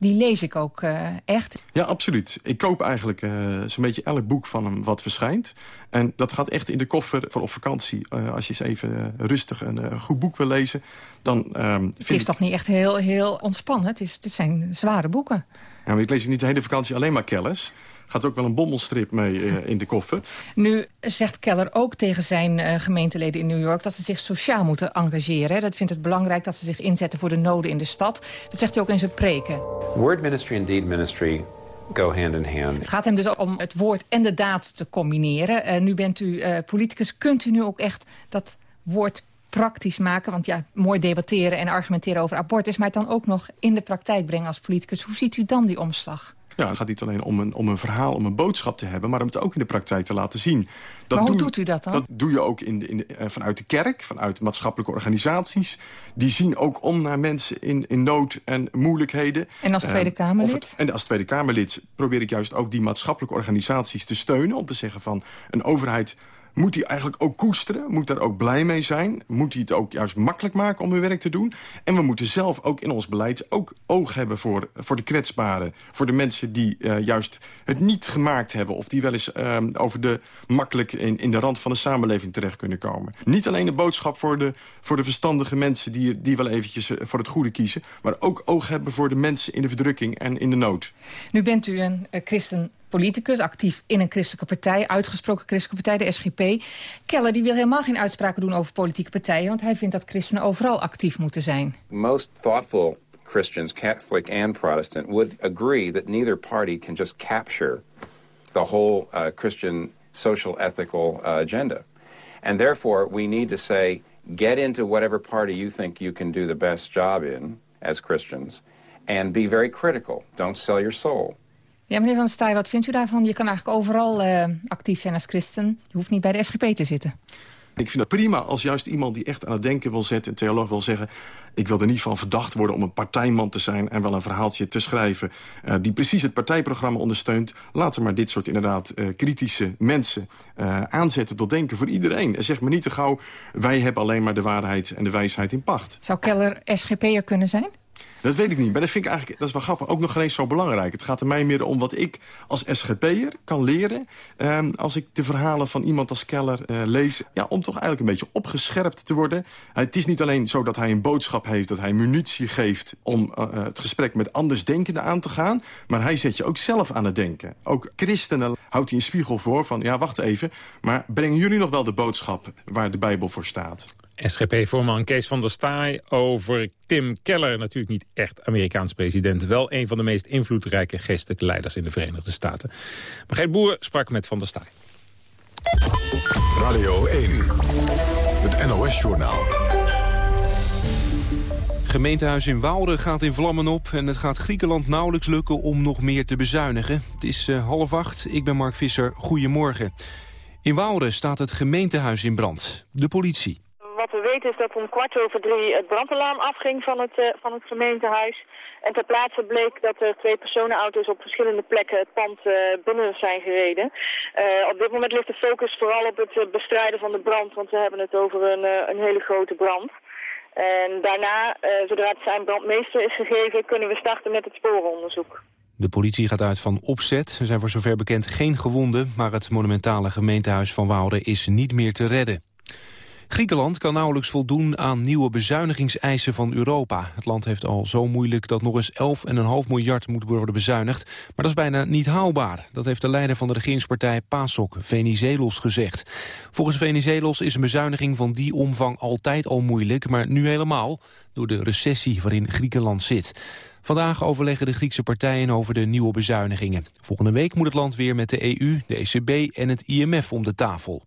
die lees ik ook uh, echt. Ja, absoluut. Ik koop eigenlijk uh, zo'n beetje elk boek van hem wat verschijnt. En dat gaat echt in de koffer voor op vakantie. Uh, als je eens even rustig een goed boek wil lezen, dan vind Het is ik... toch niet echt heel, heel ontspannen? Het, is, het zijn zware boeken. Ja, maar ik lees niet de hele vakantie alleen maar Kellers gaat ook wel een bommelstrip mee uh, in de koffer. Nu zegt Keller ook tegen zijn uh, gemeenteleden in New York... dat ze zich sociaal moeten engageren. Dat vindt het belangrijk dat ze zich inzetten voor de noden in de stad. Dat zegt hij ook in zijn preken. Word ministry and deed ministry go hand in hand. Het gaat hem dus om het woord en de daad te combineren. Uh, nu bent u politicus. Kunt u nu ook echt dat woord praktisch maken. Want ja, mooi debatteren en argumenteren over abortus... maar het dan ook nog in de praktijk brengen als politicus. Hoe ziet u dan die omslag? Ja, het gaat niet alleen om een, om een verhaal, om een boodschap te hebben... maar om het ook in de praktijk te laten zien. Dat maar hoe doet u dat dan? Dat doe je ook in de, in de, uh, vanuit de kerk, vanuit maatschappelijke organisaties. Die zien ook om naar mensen in, in nood en moeilijkheden. En als Tweede ehm, Kamerlid? Het, en als Tweede Kamerlid probeer ik juist ook die maatschappelijke organisaties te steunen... om te zeggen van een overheid moet hij eigenlijk ook koesteren? Moet daar ook blij mee zijn? Moet hij het ook juist makkelijk maken om hun werk te doen? En we moeten zelf ook in ons beleid ook oog hebben voor, voor de kwetsbaren. Voor de mensen die uh, juist het niet gemaakt hebben... of die wel eens uh, over de makkelijk in, in de rand van de samenleving terecht kunnen komen. Niet alleen een boodschap voor de, voor de verstandige mensen... Die, die wel eventjes uh, voor het goede kiezen... maar ook oog hebben voor de mensen in de verdrukking en in de nood. Nu bent u een christen politicus, actief in een christelijke partij... uitgesproken christelijke partij, de SGP. Keller die wil helemaal geen uitspraken doen over politieke partijen... want hij vindt dat christenen overal actief moeten zijn. Most thoughtful Christians, Catholic and Protestant, would agree that neither party can just capture the whole uh, Christian social ethical uh, agenda. And therefore, we need to say, get into whatever party you think you can do the best job in as Christians, and be very critical. Don't sell your soul. Ja, meneer Van Staaij, wat vindt u daarvan? Je kan eigenlijk overal uh, actief zijn als christen. Je hoeft niet bij de SGP te zitten. Ik vind dat prima als juist iemand die echt aan het denken wil zetten... een theoloog wil zeggen... ik wil er niet van verdacht worden om een partijman te zijn... en wel een verhaaltje te schrijven uh, die precies het partijprogramma ondersteunt. Laten maar dit soort inderdaad uh, kritische mensen uh, aanzetten tot denken voor iedereen. En zeg maar niet te gauw... wij hebben alleen maar de waarheid en de wijsheid in pacht. Zou Keller SGP'er kunnen zijn? Dat weet ik niet, maar dat vind ik eigenlijk, dat is wel grappig, ook nog geen eens zo belangrijk. Het gaat er mij meer om wat ik als SGP'er kan leren... Um, als ik de verhalen van iemand als Keller uh, lees... Ja, om toch eigenlijk een beetje opgescherpt te worden. Het is niet alleen zo dat hij een boodschap heeft, dat hij munitie geeft... om uh, het gesprek met andersdenkenden aan te gaan... maar hij zet je ook zelf aan het denken. Ook christenen houdt hij een spiegel voor van... ja, wacht even, maar brengen jullie nog wel de boodschap waar de Bijbel voor staat? SGP-voorman Kees van der Staaij over Tim Keller. Natuurlijk niet echt Amerikaans president. Wel een van de meest invloedrijke geestelijke leiders in de Verenigde Staten. Margreet Boer sprak met Van der Staaij. Radio 1, het NOS-journaal. Gemeentehuis in Waalre gaat in vlammen op... en het gaat Griekenland nauwelijks lukken om nog meer te bezuinigen. Het is uh, half acht, ik ben Mark Visser, goedemorgen. In Waalre staat het gemeentehuis in brand. De politie wat we weten is dat om kwart over drie het brandalarm afging van het, uh, van het gemeentehuis. En ter plaatse bleek dat er twee personenauto's op verschillende plekken het pand uh, binnen zijn gereden. Uh, op dit moment ligt de focus vooral op het bestrijden van de brand, want we hebben het over een, een hele grote brand. En daarna, zodra het zijn brandmeester is gegeven, kunnen we starten met het sporenonderzoek. De politie gaat uit van opzet. Er zijn voor zover bekend geen gewonden... maar het monumentale gemeentehuis van Waalre is niet meer te redden. Griekenland kan nauwelijks voldoen aan nieuwe bezuinigingseisen van Europa. Het land heeft al zo moeilijk dat nog eens 11,5 miljard moet worden bezuinigd. Maar dat is bijna niet haalbaar. Dat heeft de leider van de regeringspartij PASOK, Venizelos, gezegd. Volgens Venizelos is een bezuiniging van die omvang altijd al moeilijk... maar nu helemaal door de recessie waarin Griekenland zit. Vandaag overleggen de Griekse partijen over de nieuwe bezuinigingen. Volgende week moet het land weer met de EU, de ECB en het IMF om de tafel.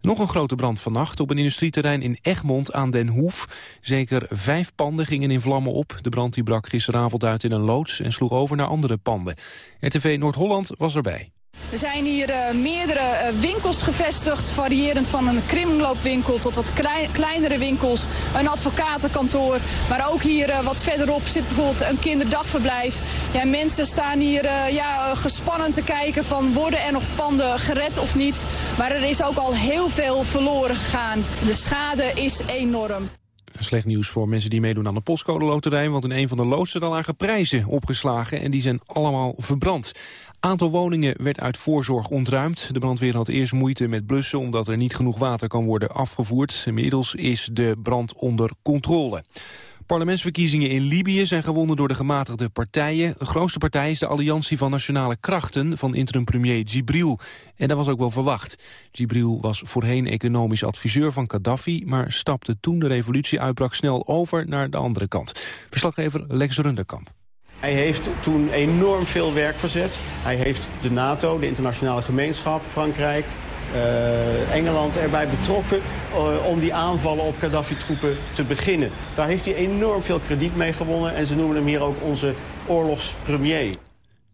Nog een grote brand vannacht op een industrieterrein in Egmond aan Den Hoef. Zeker vijf panden gingen in vlammen op. De brand die brak gisteravond uit in een loods en sloeg over naar andere panden. RTV Noord-Holland was erbij. Er zijn hier uh, meerdere uh, winkels gevestigd, variërend van een kringloopwinkel tot wat klei kleinere winkels, een advocatenkantoor. Maar ook hier uh, wat verderop zit bijvoorbeeld een kinderdagverblijf. Ja, mensen staan hier ja, gespannen te kijken van worden er nog panden gered of niet. Maar er is ook al heel veel verloren gegaan. De schade is enorm. Slecht nieuws voor mensen die meedoen aan de postcode loterij... want in een van de loodsen al lagen prijzen opgeslagen... en die zijn allemaal verbrand. Aantal woningen werd uit voorzorg ontruimd. De brandweer had eerst moeite met blussen... omdat er niet genoeg water kan worden afgevoerd. Inmiddels is de brand onder controle. Parlementsverkiezingen in Libië zijn gewonnen door de gematigde partijen. De grootste partij is de Alliantie van Nationale Krachten van interim-premier Gibril. En dat was ook wel verwacht. Gibril was voorheen economisch adviseur van Gaddafi... maar stapte toen de revolutie uitbrak snel over naar de andere kant. Verslaggever Lex Runderkamp. Hij heeft toen enorm veel werk verzet. Hij heeft de NATO, de internationale gemeenschap, Frankrijk, uh, Engeland erbij betrokken uh, om die aanvallen op Gaddafi-troepen te beginnen. Daar heeft hij enorm veel krediet mee gewonnen en ze noemen hem hier ook onze oorlogspremier.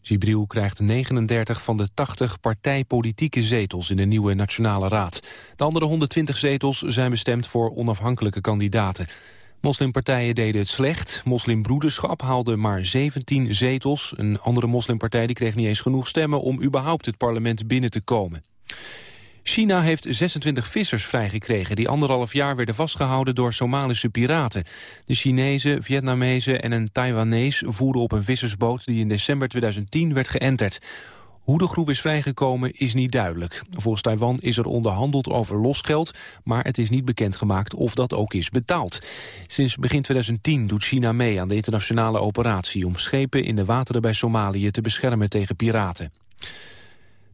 Gibril krijgt 39 van de 80 partijpolitieke zetels in de nieuwe Nationale Raad. De andere 120 zetels zijn bestemd voor onafhankelijke kandidaten. Moslimpartijen deden het slecht. Moslimbroederschap haalde maar 17 zetels. Een andere moslimpartij die kreeg niet eens genoeg stemmen... om überhaupt het parlement binnen te komen. China heeft 26 vissers vrijgekregen die anderhalf jaar werden vastgehouden door Somalische piraten. De Chinezen, Vietnamezen en een Taiwanees voeren op een vissersboot die in december 2010 werd geënterd. Hoe de groep is vrijgekomen is niet duidelijk. Volgens Taiwan is er onderhandeld over losgeld, maar het is niet bekendgemaakt of dat ook is betaald. Sinds begin 2010 doet China mee aan de internationale operatie om schepen in de wateren bij Somalië te beschermen tegen piraten.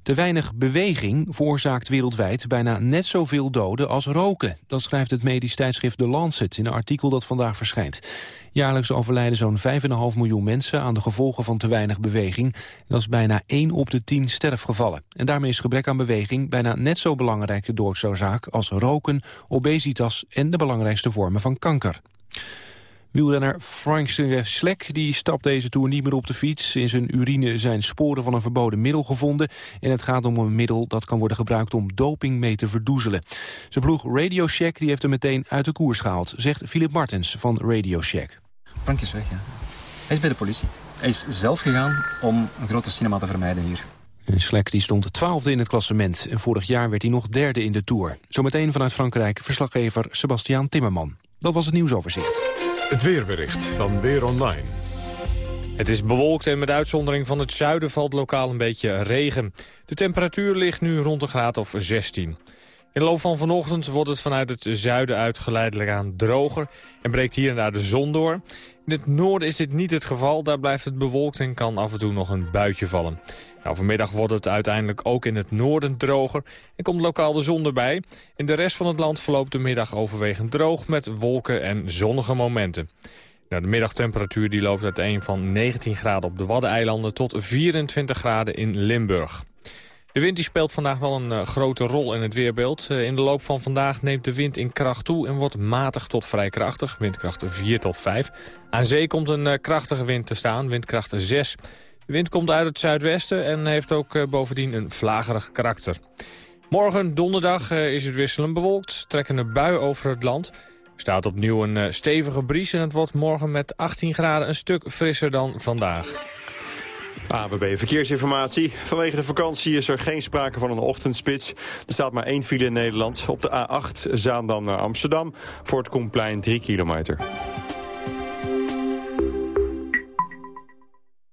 Te weinig beweging veroorzaakt wereldwijd bijna net zoveel doden als roken. Dat schrijft het medisch tijdschrift The Lancet in een artikel dat vandaag verschijnt. Jaarlijks overlijden zo'n 5,5 miljoen mensen aan de gevolgen van te weinig beweging. Dat is bijna 1 op de 10 sterfgevallen. En daarmee is gebrek aan beweging bijna net zo belangrijke doodsoorzaak als roken, obesitas en de belangrijkste vormen van kanker. Wielrenner Frank Slek die stapt deze Tour niet meer op de fiets. In zijn urine zijn sporen van een verboden middel gevonden. En het gaat om een middel dat kan worden gebruikt om doping mee te verdoezelen. Zijn ploeg Radio Shack die heeft hem meteen uit de koers gehaald, zegt Philip Martens van Radio Shack. Frank is weg, ja. Hij is bij de politie. Hij is zelf gegaan om een grote cinema te vermijden hier. En Slek die stond twaalfde in het klassement. En vorig jaar werd hij nog derde in de Tour. Zometeen vanuit Frankrijk verslaggever Sebastiaan Timmerman. Dat was het nieuwsoverzicht. Het weerbericht van Weer Online. Het is bewolkt en met uitzondering van het zuiden valt lokaal een beetje regen. De temperatuur ligt nu rond een graad of 16. In de loop van vanochtend wordt het vanuit het zuiden uit geleidelijk aan droger... en breekt hier en daar de zon door. In het noorden is dit niet het geval, daar blijft het bewolkt en kan af en toe nog een buitje vallen. Nou, vanmiddag wordt het uiteindelijk ook in het noorden droger en komt lokaal de zon erbij. In de rest van het land verloopt de middag overwegend droog met wolken en zonnige momenten. Nou, de middagtemperatuur die loopt uiteen van 19 graden op de Waddeneilanden tot 24 graden in Limburg. De wind die speelt vandaag wel een uh, grote rol in het weerbeeld. Uh, in de loop van vandaag neemt de wind in kracht toe en wordt matig tot vrij krachtig. Windkracht 4 tot 5. Aan zee komt een uh, krachtige wind te staan, windkracht 6. De wind komt uit het zuidwesten en heeft ook uh, bovendien een vlagerig karakter. Morgen, donderdag, uh, is het wisselend bewolkt. Trekken een bui over het land. Er staat opnieuw een stevige bries en het wordt morgen met 18 graden een stuk frisser dan vandaag. ABB Verkeersinformatie. Vanwege de vakantie is er geen sprake van een ochtendspits. Er staat maar één file in Nederland. Op de A8 Zaandam naar Amsterdam. Voor het Komplein 3 kilometer.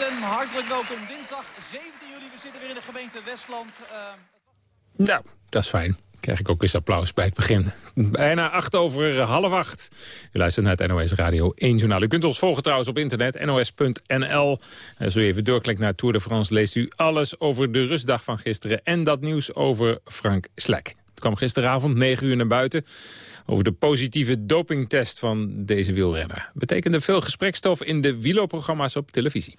En hartelijk welkom. Dinsdag 17 juli, we zitten weer in de gemeente Westland. Uh... Nou, dat is fijn. Krijg ik ook eens applaus bij het begin. Bijna acht over half acht. U luistert naar het NOS Radio 1 Journaal. U kunt ons volgen trouwens op internet, nos.nl. Als u even doorklikt naar Tour de France... leest u alles over de rustdag van gisteren... en dat nieuws over Frank Slek. Het kwam gisteravond 9 uur naar buiten over de positieve dopingtest van deze wielrenner. Betekende veel gesprekstof in de wieloprogramma's op televisie.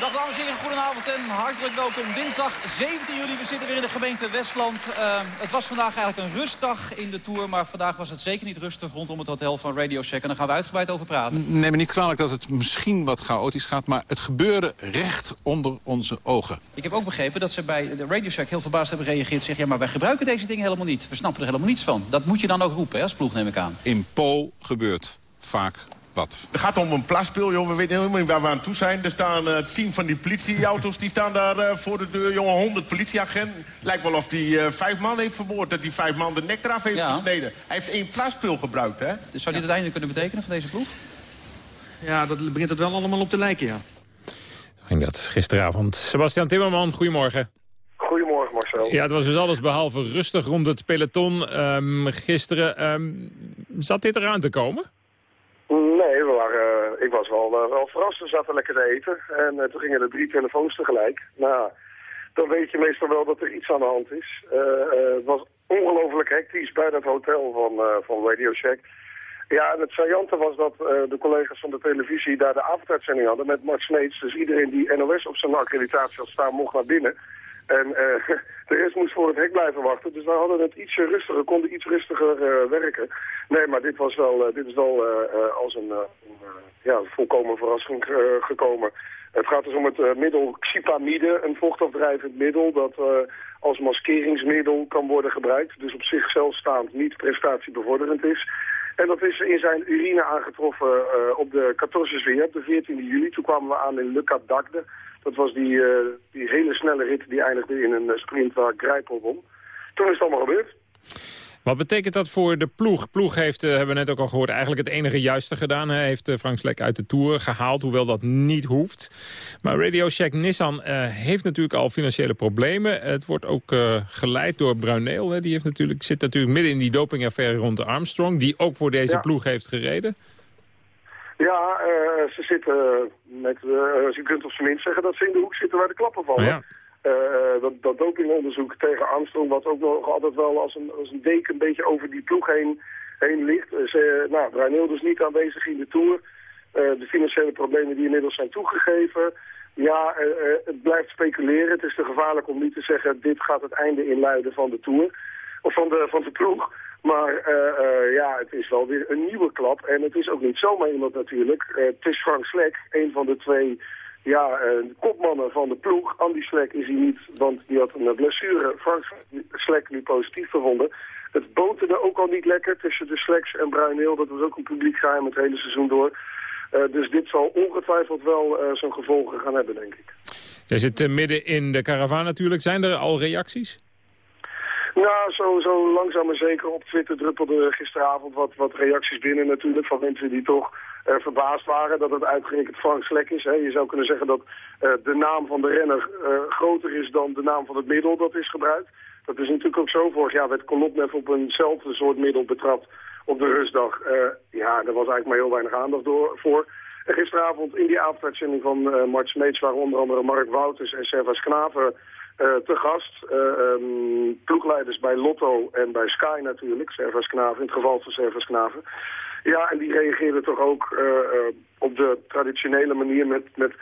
Dag dames en heren, hartelijk welkom. Dinsdag 17 juli, we zitten weer in de gemeente Westland. Uh, het was vandaag eigenlijk een rustdag in de Tour... maar vandaag was het zeker niet rustig rondom het hotel van Radio Shack. En daar gaan we uitgebreid over praten. Neem me niet kwalijk dat het misschien wat chaotisch gaat... maar het gebeurde recht onder onze ogen. Ik heb ook begrepen dat ze bij de Radio Shack heel verbaasd hebben gereageerd. Zeggen, ja, maar wij gebruiken deze dingen helemaal niet. We snappen er helemaal niets van. Dat moet je dan ook roepen, hè, als ploeg neem ik aan. In Po gebeurt vaak wat? Het gaat om een plaspil, joh. We weten helemaal niet waar we aan toe zijn. Er staan uh, tien van die politieauto's, die staan daar uh, voor de deur. Jongen, honderd politieagenten. Lijkt wel of die uh, vijf man heeft vermoord. Dat die vijf man de nek eraf heeft ja. gesneden. Hij heeft één plaspil gebruikt, hè? Dus zou dit ja. het einde kunnen betekenen van deze ploeg? Ja, dat begint het wel allemaal op te lijken, ja. Ging dat gisteravond. Sebastian Timmerman, goedemorgen. Goedemorgen, Marcel. Ja, het was dus alles behalve rustig rond het peloton um, gisteren. Um, zat dit eraan te komen? Nee, we waren, ik was wel, uh, wel verrast. We zaten lekker te eten. En uh, toen gingen er drie telefoons tegelijk. Nou, dan weet je meestal wel dat er iets aan de hand is. Het was ongelooflijk hectisch bij het hotel van, van Radio Shack. Ja, en het saillante was dat de collega's van de televisie daar de avonduitzending hadden met Mart Smeets. Dus iedereen die NOS op zijn accreditatie had staan mocht naar binnen. En <laughs> De rest moest voor het hek blijven wachten. Dus we hadden het ietsje rustiger, konden iets rustiger uh, werken. Nee, maar dit, was wel, uh, dit is wel uh, als een, ja, volkomen verrassing gekomen. Het gaat dus om het middel xipamide, een vochtafdrijvend middel... dat als maskeringsmiddel kan worden gebruikt. Dus op zichzelf staand niet prestatiebevorderend is. En dat is in zijn urine aangetroffen op de 14 op de 14 juli. Toen kwamen we aan in Le Cap d'Agde. Dat was die, uh, die hele snelle rit die eindigde in een sprint waar Grijpel won. Toen is het allemaal gebeurd. Wat betekent dat voor de ploeg? Ploeg heeft, uh, hebben we net ook al gehoord, eigenlijk het enige juiste gedaan. Hij heeft Frank Slek uit de Tour gehaald, hoewel dat niet hoeft. Maar Radio Shack Nissan heeft natuurlijk al financiële problemen. Het wordt ook geleid door Bruineel. Hè. Die heeft natuurlijk, zit natuurlijk midden in die dopingaffaire rond de Armstrong. Die ook voor deze ploeg heeft gereden. Ja, uh, ze zitten met, uh, je kunt op zijn minst zeggen dat ze in de hoek zitten waar de klappen vallen. Ja. Uh, dat, dat dopingonderzoek tegen Armstrong, wat ook nog altijd wel als een, als een deken een beetje over die ploeg heen, heen ligt. Ze, nou, Bruineel dus niet aanwezig in de Tour. de financiële problemen die inmiddels zijn toegegeven. Ja, het blijft speculeren. Het is te gevaarlijk om niet te zeggen, dit gaat het einde inluiden van de Tour. Of van de, van de ploeg. Maar uh, uh, ja, het is wel weer een nieuwe klap. En het is ook niet zomaar iemand natuurlijk. Uh, het is Frank Slek, een van de twee ja, kopmannen van de ploeg. Andy Slek is hij niet, want die had een blessure. Frank Slek nu positief verwonden. Het boterde ook al niet lekker tussen de Sleks en Bruineel. Dat was ook een publiek geheim het hele seizoen door. dus dit zal ongetwijfeld wel zijn gevolgen gaan hebben, denk ik. Jij zit midden in de caravan natuurlijk. Zijn er al reacties? Nou, zo, zo langzaam en zeker op Twitter druppelde gisteravond wat, wat reacties binnen natuurlijk van mensen die toch uh, verbaasd waren dat het uitgerekend Frank Slek is. Hè. Je zou kunnen zeggen dat uh, de naam van de renner uh, groter is dan de naam van het middel dat is gebruikt. Dat is natuurlijk ook zo. Vorig jaar werd Kolopnev op eenzelfde soort middel betrapt op de rustdag. ja, daar was eigenlijk maar heel weinig aandacht door, voor. Gisteravond in die avonduitzending van uh, Mart Smeets waren onder andere Mark Wouters en Servas Knaver te gast. Um, ploegleiders bij Lotto en bij Sky natuurlijk, Servas Knaven, in het geval van Servas Knaven. Ja, en die reageerden toch ook uh, op de traditionele manier met, met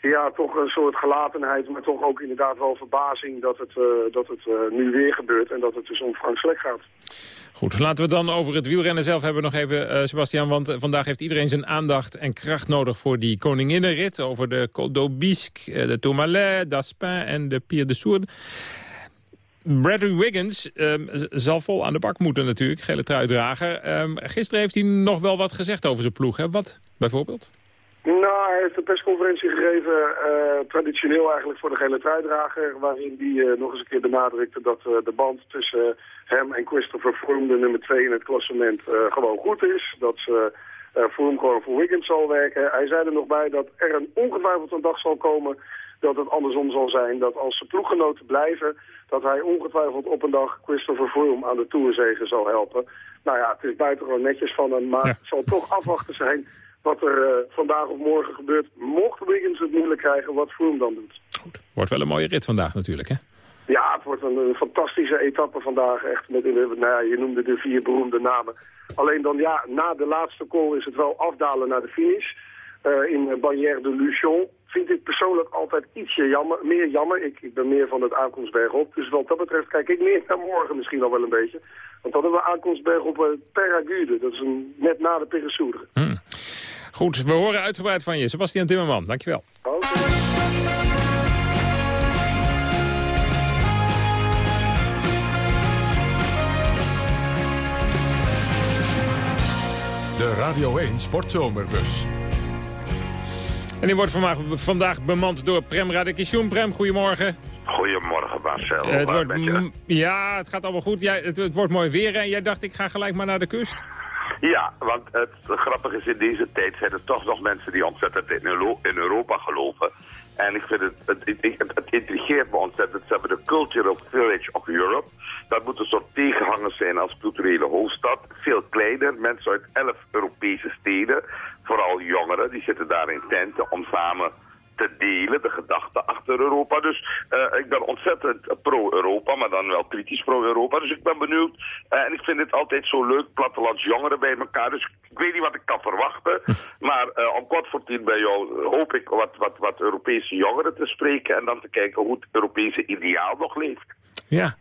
ja, toch een soort gelatenheid, maar toch ook inderdaad wel verbazing dat het, dat het nu weer gebeurt en dat het dus om Frank Slek gaat. Goed, laten we dan over het wielrennen zelf hebben nog even, uh, Sebastian. Want uh, vandaag heeft iedereen zijn aandacht en kracht nodig voor die koninginnenrit. Over de Col d'Aubisque, uh, de Tourmalet, d'Aspin en de Pier de Sourde. Bradley Wiggins um, zal vol aan de bak moeten natuurlijk, gele truidrager. Um, gisteren heeft hij nog wel wat gezegd over zijn ploeg. Hè? Wat bijvoorbeeld? Nou, hij heeft een persconferentie gegeven, traditioneel eigenlijk voor de gele truidrager, waarin hij nog eens een keer benadrukte dat de band tussen hem en Christopher Froome, de nummer 2 in het klassement, gewoon goed is. Dat ze Froome gewoon voor Wiggins zal werken. Hij zei er nog bij dat er een ongetwijfeld een dag zal komen dat het andersom zal zijn. Dat als ze ploeggenoten blijven, dat hij ongetwijfeld op een dag Christopher Froome aan de Tourzegen zal helpen. Nou ja, het is buitengewoon netjes van hem, maar het zal toch afwachten zijn wat er uh, vandaag of morgen gebeurt. Mocht Wiggins het moeilijk krijgen, wat Froome dan doet. Goed. Wordt wel een mooie rit vandaag natuurlijk, hè? Ja, het wordt een, een fantastische etappe vandaag. Echt met, nou ja, je noemde de vier beroemde namen. Alleen dan, ja, na de laatste call is het wel afdalen naar de finish. Uh, in Barrière de Luchon vind ik persoonlijk altijd ietsje jammer, meer jammer. Ik, ik ben meer van het aankomstberg op. Dus wat dat betreft kijk ik meer <laughs> naar morgen misschien al wel een beetje. Want dan hebben we aankomstberg op uh, Peragude. Dat is een, net na de Peressourde. Hmm. Goed, we horen uitgebreid van je. Sebastian Timmerman, dankjewel. Oké. De Radio 1 Sportzomerbus. En die wordt vandaag bemand door Prem Radikishun. Prem, goedemorgen. Goedemorgen, Marcel. Uh, het wordt, ja, het gaat allemaal goed. Jij, het, het, wordt mooi weer en jij dacht ik ga gelijk maar naar de kust. Ja, want het grappige is in deze tijd zijn er toch nog mensen die ontzettend in, in Europa geloven. En ik vind het, het, het, het, intrigeert me ontzettend. Ze hebben de Cultural Village of Europe. Dat moet een soort tegenhanger zijn als culturele hoofdstad. Veel kleiner, mensen uit elf Europese steden. Vooral jongeren, die zitten daar in tenten om samen te delen, de gedachten achter Europa. Dus uh, ik ben ontzettend pro-Europa, maar dan wel kritisch pro-Europa. Dus ik ben benieuwd. Uh, en ik vind het altijd zo leuk, plattelands jongeren bij elkaar. Dus ik weet niet wat ik kan verwachten. <laughs> Maar uh, om kort voor tien bij jou hoop ik wat, wat, wat Europese jongeren te spreken... en dan te kijken hoe het Europese ideaal nog leeft. Ja.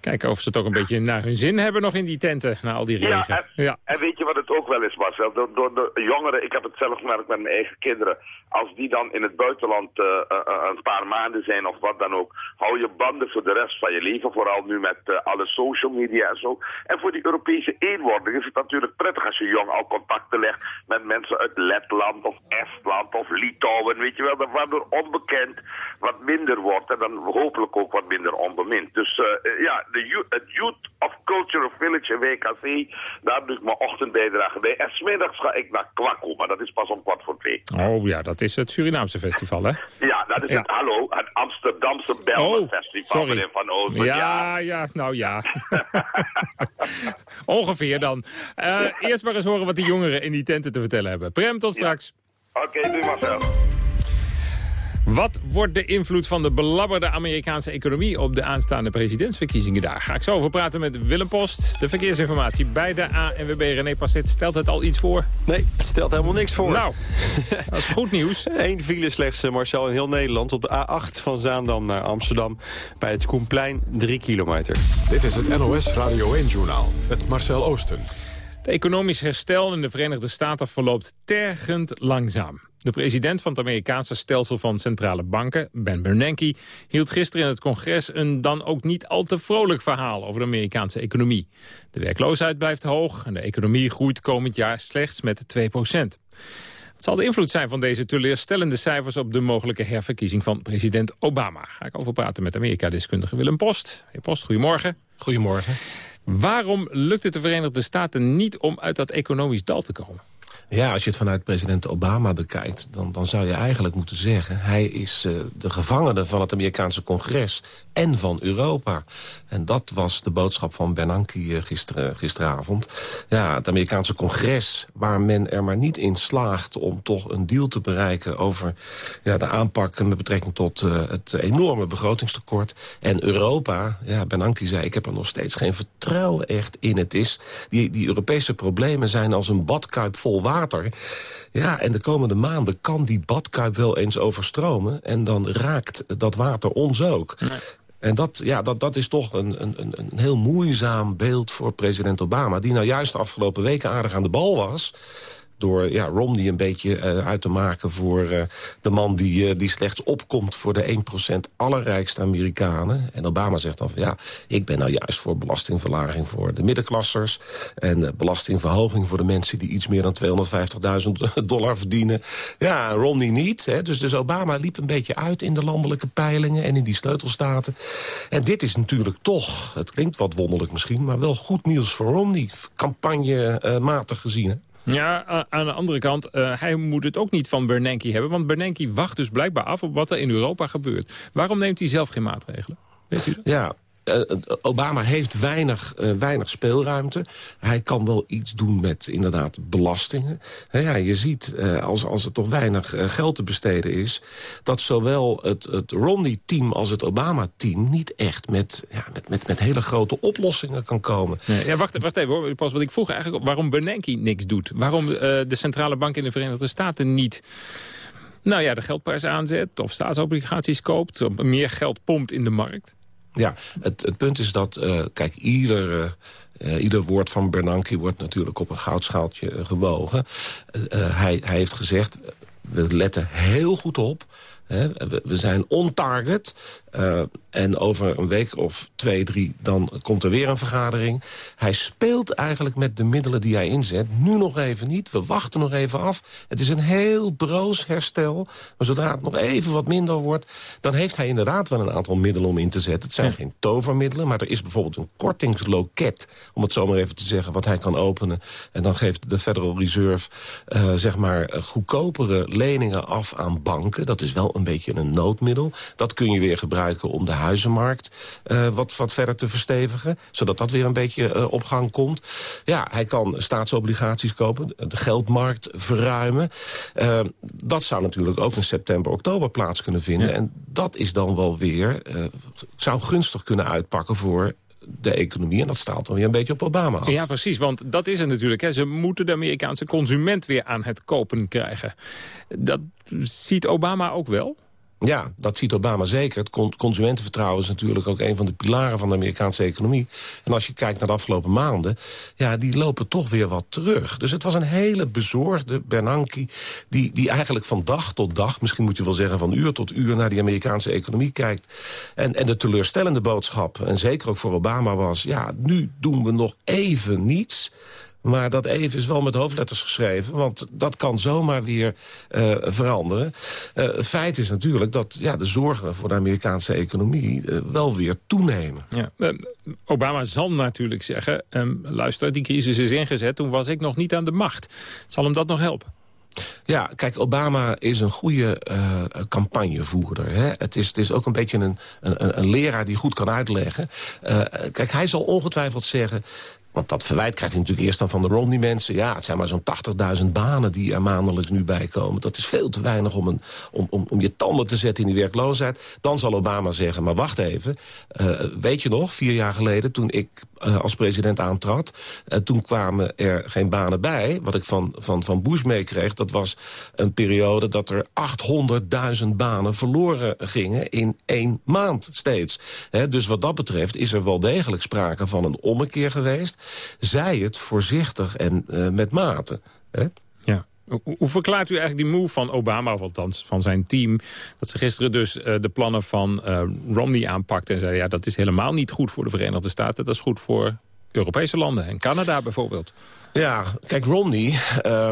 Kijken of ze het ook een beetje naar hun zin hebben nog in die tenten, na al die regen. Ja, en, Ja. en weet je wat het ook wel is, Marcel? Door, door de jongeren, ik heb het zelf gemerkt met mijn eigen kinderen. Als die dan in het buitenland eh, eh, een paar maanden zijn of wat dan ook, hou je banden voor de rest van je leven. Vooral nu met eh, alle social media en zo. En voor die Europese eenwording is het natuurlijk prettig als je jong al contacten legt met mensen uit Letland of Estland of Litouwen. Weet je wel, dat waardoor onbekend wat minder wordt en dan hopelijk ook wat minder onbemind. Dus ja, de youth, het Youth of Cultural Village in WKC, daar doe ik mijn ochtendbijdrage bij. En smiddags ga ik naar Kwakko, maar dat is pas om kwart voor twee. Oh ja, dat is het Surinaamse festival, hè? Ja, dat is Ja. het, hallo, het Amsterdamse Belmen Oh, meneer Van Oosten. Ja, ja, nou ja. <laughs> Ongeveer dan. Eh, <laughs> eerst maar eens horen wat die jongeren in die tenten te vertellen hebben. Prem, tot straks. Oké, doe Marcel. Wat wordt de invloed van de belabberde Amerikaanse economie... op de aanstaande presidentsverkiezingen daar? Ga ik zo over praten met Willem Post. De verkeersinformatie bij de ANWB. René Passet stelt het al iets voor? Nee, het stelt helemaal niks voor. Nou, <laughs> dat is goed nieuws. Eén file slechts, eh, Marcel, in heel Nederland. Op de A8 van Zaandam naar Amsterdam. Bij het Koenplein, 3 kilometer. Dit is het NOS Radio 1-journaal met Marcel Oosten. Economisch herstel in de Verenigde Staten verloopt tergend langzaam. De president van het Amerikaanse stelsel van centrale banken, Ben Bernanke... hield gisteren in het congres een dan ook niet al te vrolijk verhaal over de Amerikaanse economie. De werkloosheid blijft hoog en de economie groeit komend jaar slechts met 2 procent. Wat zal de invloed zijn van deze teleurstellende cijfers... op de mogelijke herverkiezing van president Obama? Ga ik over praten met Amerika-deskundige Willem Post. Heer Post, goedemorgen. Goedemorgen. Waarom lukt het de Verenigde Staten niet om uit dat economisch dal te komen? Ja, als je het vanuit president Obama bekijkt... dan, dan zou je eigenlijk moeten zeggen... hij is uh, de gevangene van het Amerikaanse congres en van Europa. En dat was de boodschap van Bernanke uh, gister, gisteravond. Ja, het Amerikaanse congres, waar men er maar niet in slaagt... om toch een deal te bereiken over ja, de aanpak... met betrekking tot uh, het enorme begrotingstekort. En Europa, ja, Bernanke zei... ik heb er nog steeds geen vertrouwen echt in. Het is, die, die Europese problemen zijn als een badkuip vol water water. Ja, en de komende maanden kan die badkuip wel eens overstromen... en dan raakt dat water ons ook. Nee. En dat, ja, dat, dat is toch een, een, een heel moeizaam beeld voor president Obama... die nou juist de afgelopen weken aardig aan de bal was door ja, Romney een beetje uh, uit te maken voor uh, de man die, uh, die slechts opkomt voor de 1% allerrijkste Amerikanen. En Obama zegt dan van ja, ik ben nou juist voor belastingverlaging voor de middenklassers en belastingverhoging voor de mensen die iets meer dan 250.000 <laughs> dollar verdienen. Ja, Romney niet. Hè. Dus, dus Obama liep een beetje uit in de landelijke peilingen en in die sleutelstaten. En dit is natuurlijk toch, het klinkt wat wonderlijk misschien, maar wel goed nieuws voor Romney, campagnematig gezien. Hè. Ja, aan de andere kant, uh, hij moet het ook niet van Bernanke hebben. Want Bernanke wacht dus blijkbaar af op wat er in Europa gebeurt. Waarom neemt hij zelf geen maatregelen? Weet u? Ja, Obama heeft weinig, uh, weinig speelruimte. Hij kan wel iets doen met inderdaad belastingen. Ja, je ziet, uh, als, als er toch weinig geld te besteden is... dat zowel het, het Romney-team als het Obama-team... niet echt met, ja, met, met, met hele grote oplossingen kan komen. Ja, wacht, wacht even hoor, pas wat ik vroeg eigenlijk... waarom Bernanke niks doet. Waarom de centrale bank in de Verenigde Staten niet... Nou ja, de geldprijs aanzet of staatsobligaties koopt... meer geld pompt in de markt. Ja, het, het punt is dat, uh, kijk, ieder, uh, ieder woord van Bernanke wordt natuurlijk op een goudschaaltje gewogen. hij, hij heeft gezegd, we letten heel goed op. We, zijn on target. En over een week of twee, drie, dan komt er weer een vergadering. Hij speelt eigenlijk met de middelen die hij inzet. Nu nog even niet, we wachten nog even af. Het is een heel broos herstel. Maar zodra het nog even wat minder wordt... dan heeft hij inderdaad wel een aantal middelen om in te zetten. Het zijn ja. geen tovermiddelen, maar er is bijvoorbeeld een kortingsloket... om het zo maar even te zeggen, wat hij kan openen. En dan geeft de Federal Reserve uh, zeg maar goedkopere leningen af aan banken. Dat is wel een beetje een noodmiddel. Dat kun je weer gebruiken om de huizenmarkt uh, wat, wat verder te verstevigen. Zodat dat weer een beetje uh, op gang komt. Ja, hij kan staatsobligaties kopen, de geldmarkt verruimen. Uh, dat zou natuurlijk ook in september, oktober plaats kunnen vinden. Ja. En dat is dan wel weer, zou gunstig kunnen uitpakken voor de economie. En dat staat dan weer een beetje op Obama af. Ja, precies. Want dat is het natuurlijk. Hè. Ze moeten de Amerikaanse consument weer aan het kopen krijgen. Dat ziet Obama ook wel? Ja, dat ziet Obama zeker. Het consumentenvertrouwen is natuurlijk ook een van de pilaren van de Amerikaanse economie. En als je kijkt naar de afgelopen maanden, ja, die lopen toch weer wat terug. Dus het was een hele bezorgde Bernanke die, die eigenlijk van dag tot dag, misschien moet je wel zeggen van uur tot uur, naar die Amerikaanse economie kijkt. En, en de teleurstellende boodschap, en zeker ook voor Obama was, ja, nu doen we nog even niets. Maar dat even is wel met hoofdletters geschreven. Want dat kan zomaar weer uh, veranderen. Uh, het feit is natuurlijk dat ja, de zorgen voor de Amerikaanse economie uh, wel weer toenemen. Ja. Obama zal natuurlijk zeggen... Um, luister, die crisis is ingezet, toen was ik nog niet aan de macht. Zal hem dat nog helpen? Ja, kijk, Obama is een goede uh, campagnevoerder. Hè? Het, is, het is ook een beetje een, een, een leraar die goed kan uitleggen. Uh, kijk, hij zal ongetwijfeld zeggen... Want dat verwijt krijgt hij natuurlijk eerst dan van de Romney-mensen. Ja, het zijn maar zo'n 80.000 banen die er maandelijks nu bij komen. Dat is veel te weinig om, een, om, om, om je tanden te zetten in die werkloosheid. Dan zal Obama zeggen, maar wacht even. Uh, weet je nog, vier jaar geleden toen ik uh, als president aantrad... Uh, toen kwamen er geen banen bij. Wat ik van, van, van Bush meekreeg, dat was een periode... dat er 800.000 banen verloren gingen in één maand steeds. Dus wat dat betreft is er wel degelijk sprake van een ommekeer geweest zij het voorzichtig en uh, met mate. Hè? Ja. Hoe verklaart u eigenlijk die move van Obama, of althans van zijn team... dat ze gisteren dus uh, de plannen van uh, Romney aanpakten en zeiden... ja, dat is helemaal niet goed voor de Verenigde Staten, dat is goed voor Europese landen en Canada bijvoorbeeld. Ja, kijk, Romney uh,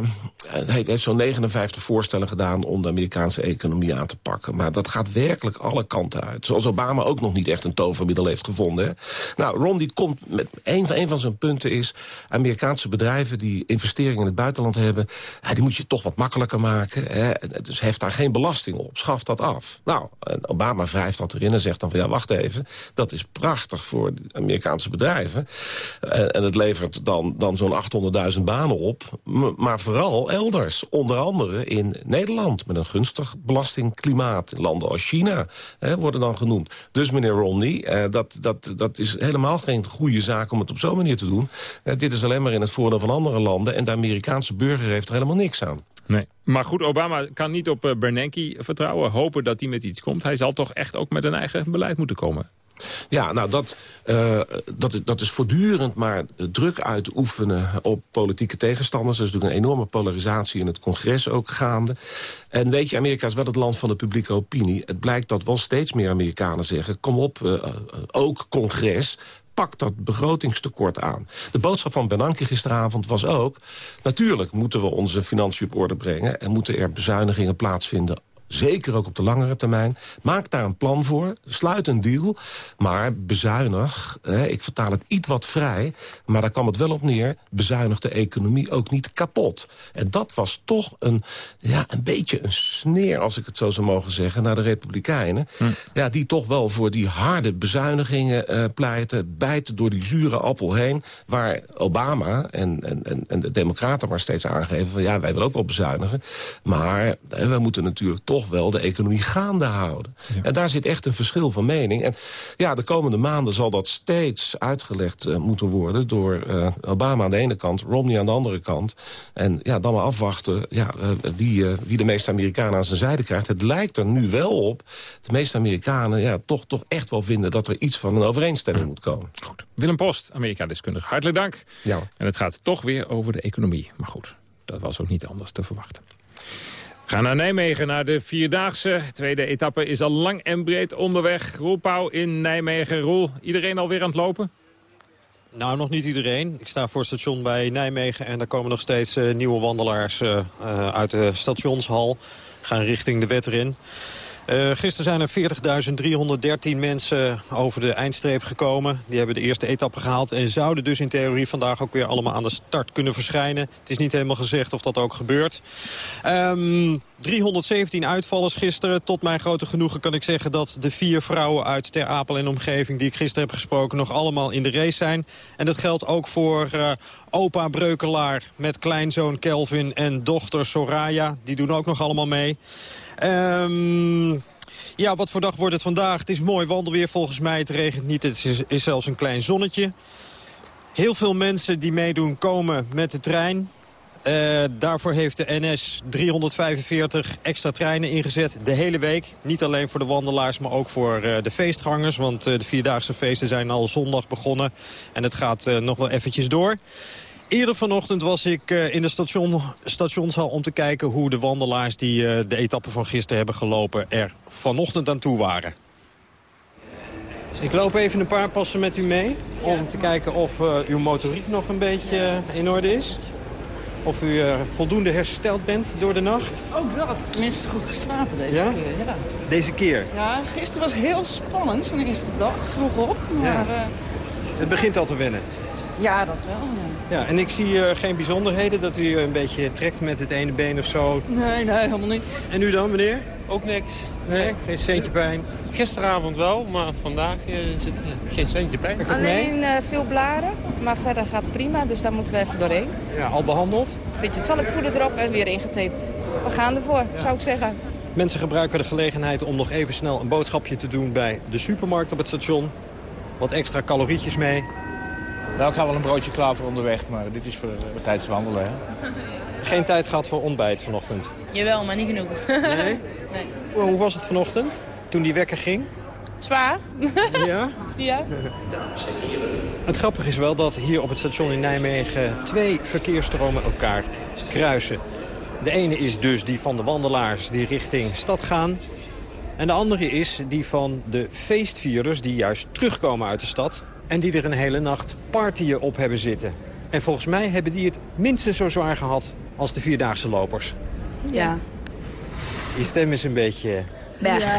heeft zo'n 59 voorstellen gedaan... om de Amerikaanse economie aan te pakken. Maar dat gaat werkelijk alle kanten uit. Zoals Obama ook nog niet echt een tovermiddel heeft gevonden. Hè? Nou, Romney komt met... Een van, een van zijn punten is... Amerikaanse bedrijven die investeringen in het buitenland hebben... Die moet je toch wat makkelijker maken. Hè? Dus heeft daar geen belasting op. Schaf dat af. Nou, Obama wrijft dat erin en zegt dan van... ja, wacht even, dat is prachtig voor Amerikaanse bedrijven. En het levert dan, dan zo'n 800 100.000 banen op. Maar vooral elders. Onder andere in Nederland. Met een gunstig belastingklimaat. Landen als China hè, worden dan genoemd. Dus meneer Romney, eh, dat, dat, dat is helemaal geen goede zaak om het op zo'n manier te doen. Eh, dit is alleen maar in het voordeel van andere landen. En de Amerikaanse burger heeft er helemaal niks aan. Nee. Maar goed, Obama kan niet op uh, Bernanke vertrouwen. Hopen dat hij met iets komt. Hij zal toch echt ook met een eigen beleid moeten komen. Ja, nou, dat, uh, dat, dat is voortdurend maar druk uitoefenen op politieke tegenstanders. Er is natuurlijk een enorme polarisatie in het congres ook gaande. En weet je, Amerika is wel het land van de publieke opinie. Het blijkt dat wel steeds meer Amerikanen zeggen... kom op, uh, ook congres, pak dat begrotingstekort aan. De boodschap van Bernanke gisteravond was ook... natuurlijk moeten we onze financiën op orde brengen... en moeten er bezuinigingen plaatsvinden Zeker ook op de langere termijn. Maak daar een plan voor. Sluit een deal. Maar bezuinig. ik vertaal het iets wat vrij. Maar daar kwam het wel op neer. Bezuinig de economie ook niet kapot. En dat was toch een, ja, een beetje een sneer, als ik het zo zou mogen zeggen... naar de Republikeinen. Hm. Ja, die toch wel voor die harde bezuinigingen uh, pleiten. Bijten door die zure appel heen. Waar Obama en, en, en de Democraten maar steeds aangeven... van ja, wij willen ook wel bezuinigen. Maar we moeten natuurlijk toch toch wel de economie gaande houden. En daar zit echt een verschil van mening. En ja, de komende maanden zal dat steeds uitgelegd uh, moeten worden... door uh, Obama aan de ene kant, Romney aan de andere kant. En ja, dan maar afwachten ja, uh, wie, wie de meeste Amerikanen aan zijn zijde krijgt. Het lijkt er nu wel op. De meeste Amerikanen ja, toch, toch echt wel vinden... dat er iets van een overeenstemming moet komen. Goed. Willem Post, Amerika-deskundige. Hartelijk dank. Ja. En het gaat toch weer over de economie. Maar goed, dat was ook niet anders te verwachten. Ga naar Nijmegen, naar de Vierdaagse. Tweede etappe is al lang en breed onderweg. Roel Pauw in Nijmegen. Roel, iedereen alweer aan het lopen? Nou, nog niet iedereen. Ik sta voor het station bij Nijmegen en daar komen nog steeds uh, nieuwe wandelaars uh, uh, uit de stationshal. Gaan richting de wet erin. Uh, gisteren zijn er 40.313 mensen over de eindstreep gekomen. Die hebben de eerste etappe gehaald en zouden dus in theorie vandaag ook weer allemaal aan de start kunnen verschijnen. Het is niet helemaal gezegd of dat ook gebeurt. Um, 317 uitvallers gisteren. Tot mijn grote genoegen kan ik zeggen dat de vier vrouwen uit Ter Apel en omgeving... die ik gisteren heb gesproken nog allemaal in de race zijn. En dat geldt ook voor uh, opa Breukelaar met kleinzoon Kelvin en dochter Soraya. Die doen ook nog allemaal mee. Um, ja, wat voor dag wordt het vandaag? Het is mooi wandelweer volgens mij. Het regent niet, het is, zelfs een klein zonnetje. Heel veel mensen die meedoen komen met de trein. Eh, daarvoor heeft de NS 345 extra treinen ingezet de hele week. Niet alleen voor de wandelaars, maar ook voor uh, de feestgangers. Want uh, de Vierdaagse feesten zijn al zondag begonnen. En het gaat nog wel eventjes door. Eerder vanochtend was ik in de station, stationshal om te kijken... hoe de wandelaars die de etappe van gisteren hebben gelopen... er vanochtend aan toe waren. Ik loop even een paar passen met u mee... om te kijken of uw motoriek nog een beetje in orde is. Of u uh, voldoende hersteld bent door de nacht? Ook dat. Tenminste goed geslapen deze ja? keer. Ja. Deze keer? Ja, gisteren was heel spannend van de eerste dag. Vroeg op. Maar, ja. uh... Het begint al te wennen. Ja, dat wel. Ja. ja en ik zie uh, geen bijzonderheden dat u een beetje trekt met het ene been of zo. Nee, nee, helemaal niet. En u dan, meneer? Ook niks. Nee, geen centje pijn? Gisteravond wel, maar vandaag zit geen centje pijn. Alleen uh, veel blaren, maar verder gaat het prima, dus daar moeten we even doorheen. Ja, al behandeld? Beetje talkpoeder erop en weer ingetaped. We gaan ervoor, ja. zou ik zeggen. Mensen gebruiken de gelegenheid om nog even snel een boodschapje te doen bij de supermarkt op het station. Wat extra calorietjes mee. Nou, ik ga wel een broodje klaar voor onderweg, maar dit is voor, voor tijdens wandelen. Hè? <laughs> Geen tijd gehad voor ontbijt vanochtend? Jawel, maar niet genoeg. <laughs> Nee? nee. Hoe was het vanochtend, toen die wekker ging? Zwaar. <laughs> Ja? ja. Het grappige is wel dat hier op het station in Nijmegen twee verkeersstromen elkaar kruisen. De ene is dus die van de wandelaars die richting stad gaan. En de andere is die van de feestvierders die juist terugkomen uit de stad... en die er een hele nacht partyen op hebben zitten. En volgens mij hebben die het minstens zo zwaar gehad als de Vierdaagse lopers. Ja. Je stem is een beetje... Weg. Ja.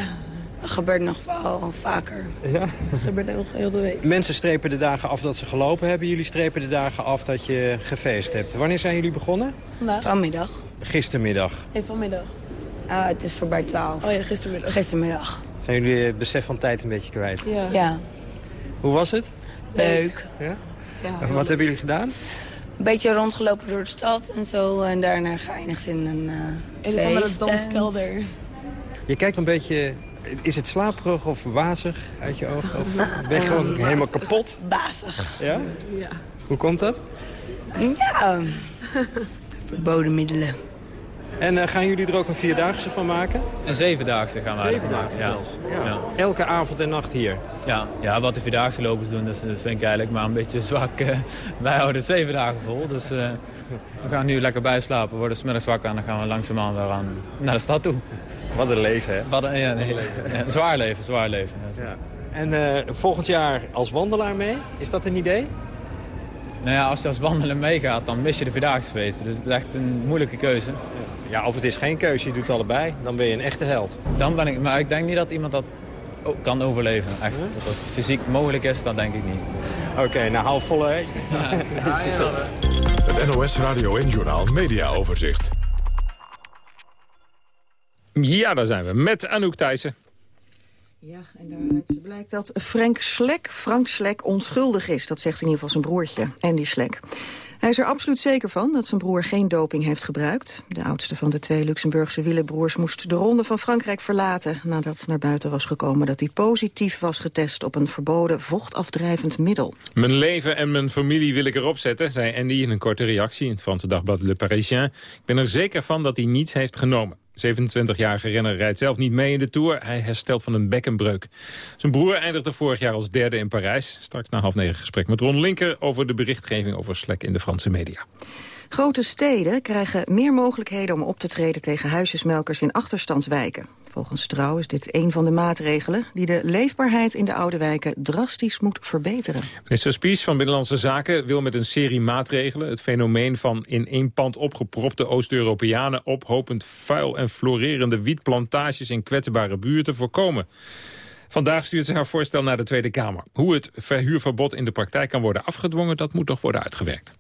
Dat gebeurt nog wel vaker. Ja? Dat gebeurt nog heel de week. Mensen strepen de dagen af dat ze gelopen hebben. Jullie strepen de dagen af dat je gefeest hebt. Wanneer zijn jullie begonnen? Vandaag. Vanmiddag. Gistermiddag. Nee, vanmiddag. Ah, het is voorbij 12. Oh ja, gistermiddag. Gistermiddag. Zijn jullie het besef van tijd een beetje kwijt? Ja. ja. Hoe was het? Leuk. Ja? ja wat hebben jullie gedaan? Een beetje rondgelopen door de stad en zo. En daarna geëindigd in een uh, met een danskelder. Je kijkt een beetje... Is het slaperig of wazig uit je ogen? Of ben je gewoon helemaal kapot? Wazig. Ja? Ja. Hoe komt dat? Ja, <laughs> verboden middelen. En uh, gaan jullie er ook een vierdaagse van maken? Een zevendaagse gaan wij ervan maken, ja. Ja. ja. Elke avond en nacht hier? Ja, ja wat de vierdaagse lopers doen, dat vind ik eigenlijk maar een beetje <laughs> zwak. Uh, wij houden het zeven dagen vol, dus uh, we gaan nu lekker bijslapen, worden smiddags wakker en dan gaan we langzaamaan weer aan, naar de stad toe. Wat een leven, hè? Wat een, ja, nee, ja, zwaar leven, zwaar leven. Ja. En volgend jaar als wandelaar mee, is dat een idee? Nou ja, als je als wandelen meegaat, dan mis je de Vierdaagse feesten. Dus het is echt een moeilijke keuze. Ja, of het is geen keuze, je doet allebei. Dan ben je een echte held. Dan ben ik, maar ik denk niet dat iemand dat kan overleven. Echt, dat dat fysiek mogelijk is, dat denk ik niet. Oké, okay, nou hou vol, hè. Ja, <laughs> het NOS Radio en Journaal Media Overzicht. Ja, daar zijn we. Met Anouk Thijssen. Ja, en daaruit blijkt dat Frank Slek, Frank Slek onschuldig is. Dat zegt in ieder geval zijn broertje, Andy Slek. Hij is er absoluut zeker van dat zijn broer geen doping heeft gebruikt. De oudste van de twee Luxemburgse wielenbroers moest de ronde van Frankrijk verlaten... nadat naar buiten was gekomen dat hij positief was getest... op een verboden vochtafdrijvend middel. Mijn leven en mijn familie wil ik erop zetten, zei Andy in een korte reactie... in het Franse dagblad Le Parisien. Ik ben er zeker van dat hij niets heeft genomen. 27-jarige renner rijdt zelf niet mee in de Tour. Hij herstelt van een bekkenbreuk. Zijn broer eindigde vorig jaar als derde in Parijs. Straks na half negen gesprek met Ron Linker... over de berichtgeving over Slek in de Franse media. Grote steden krijgen meer mogelijkheden om op te treden tegen huisjesmelkers in achterstandswijken. Volgens Trouw is dit een van de maatregelen die de leefbaarheid in de oude wijken drastisch moet verbeteren. Minister Spies van Binnenlandse Zaken wil met een serie maatregelen het fenomeen van in één pand opgepropte Oost-Europeanen ophopend vuil en florerende wietplantages in kwetsbare buurten voorkomen. Vandaag stuurt ze haar voorstel naar de Tweede Kamer. Hoe het verhuurverbod in de praktijk kan worden afgedwongen, dat moet nog worden uitgewerkt.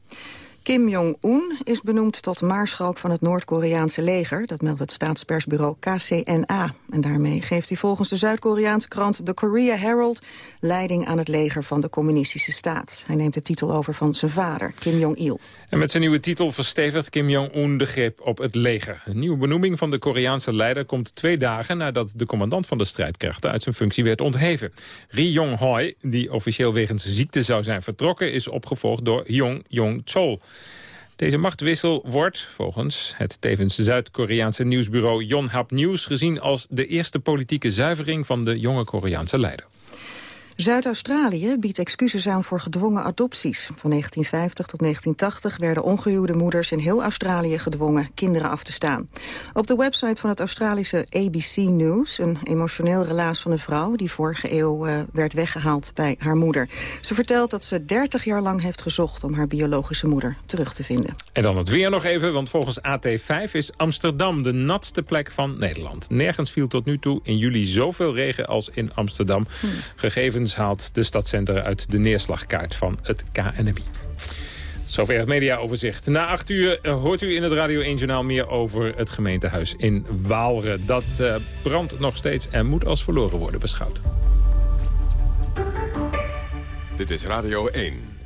Kim Jong-un is benoemd tot maarschalk van het Noord-Koreaanse leger. Dat meldt het staatspersbureau KCNA. En daarmee geeft hij volgens de Zuid-Koreaanse krant The Korea Herald... leiding aan het leger van de communistische staat. Hij neemt de titel over van zijn vader, Kim Jong-il. En met zijn nieuwe titel verstevigt Kim Jong-un de greep op het leger. Een nieuwe benoeming van de Koreaanse leider komt twee dagen... nadat de commandant van de strijdkrachten uit zijn functie werd ontheven. Ri Yong-hoi, die officieel wegens ziekte zou zijn vertrokken... is opgevolgd door Jong Jong-chol. Deze machtwissel wordt, volgens het tevens Zuid-Koreaanse nieuwsbureau Yonhap News... gezien als de eerste politieke zuivering van de jonge Koreaanse leider. Zuid-Australië biedt excuses aan voor gedwongen adopties. Van 1950 tot 1980 werden ongehuwde moeders in heel Australië gedwongen kinderen af te staan. Op de website van het Australische ABC News een emotioneel relaas van een vrouw die vorige eeuw uh, werd weggehaald bij haar moeder. Ze vertelt dat ze 30 jaar lang heeft gezocht om haar biologische moeder terug te vinden. En dan het weer nog even, want volgens AT5 is Amsterdam de natste plek van Nederland. Nergens viel tot nu toe in juli zoveel regen als in Amsterdam. Gegevens haalt de stadcentra uit de neerslagkaart van het KNMI. Zover het mediaoverzicht. Na acht uur eh, hoort u in het Radio 1 Journaal meer over het gemeentehuis in Waalre. Dat uh, brandt nog steeds en moet als verloren worden beschouwd. Dit is Radio 1.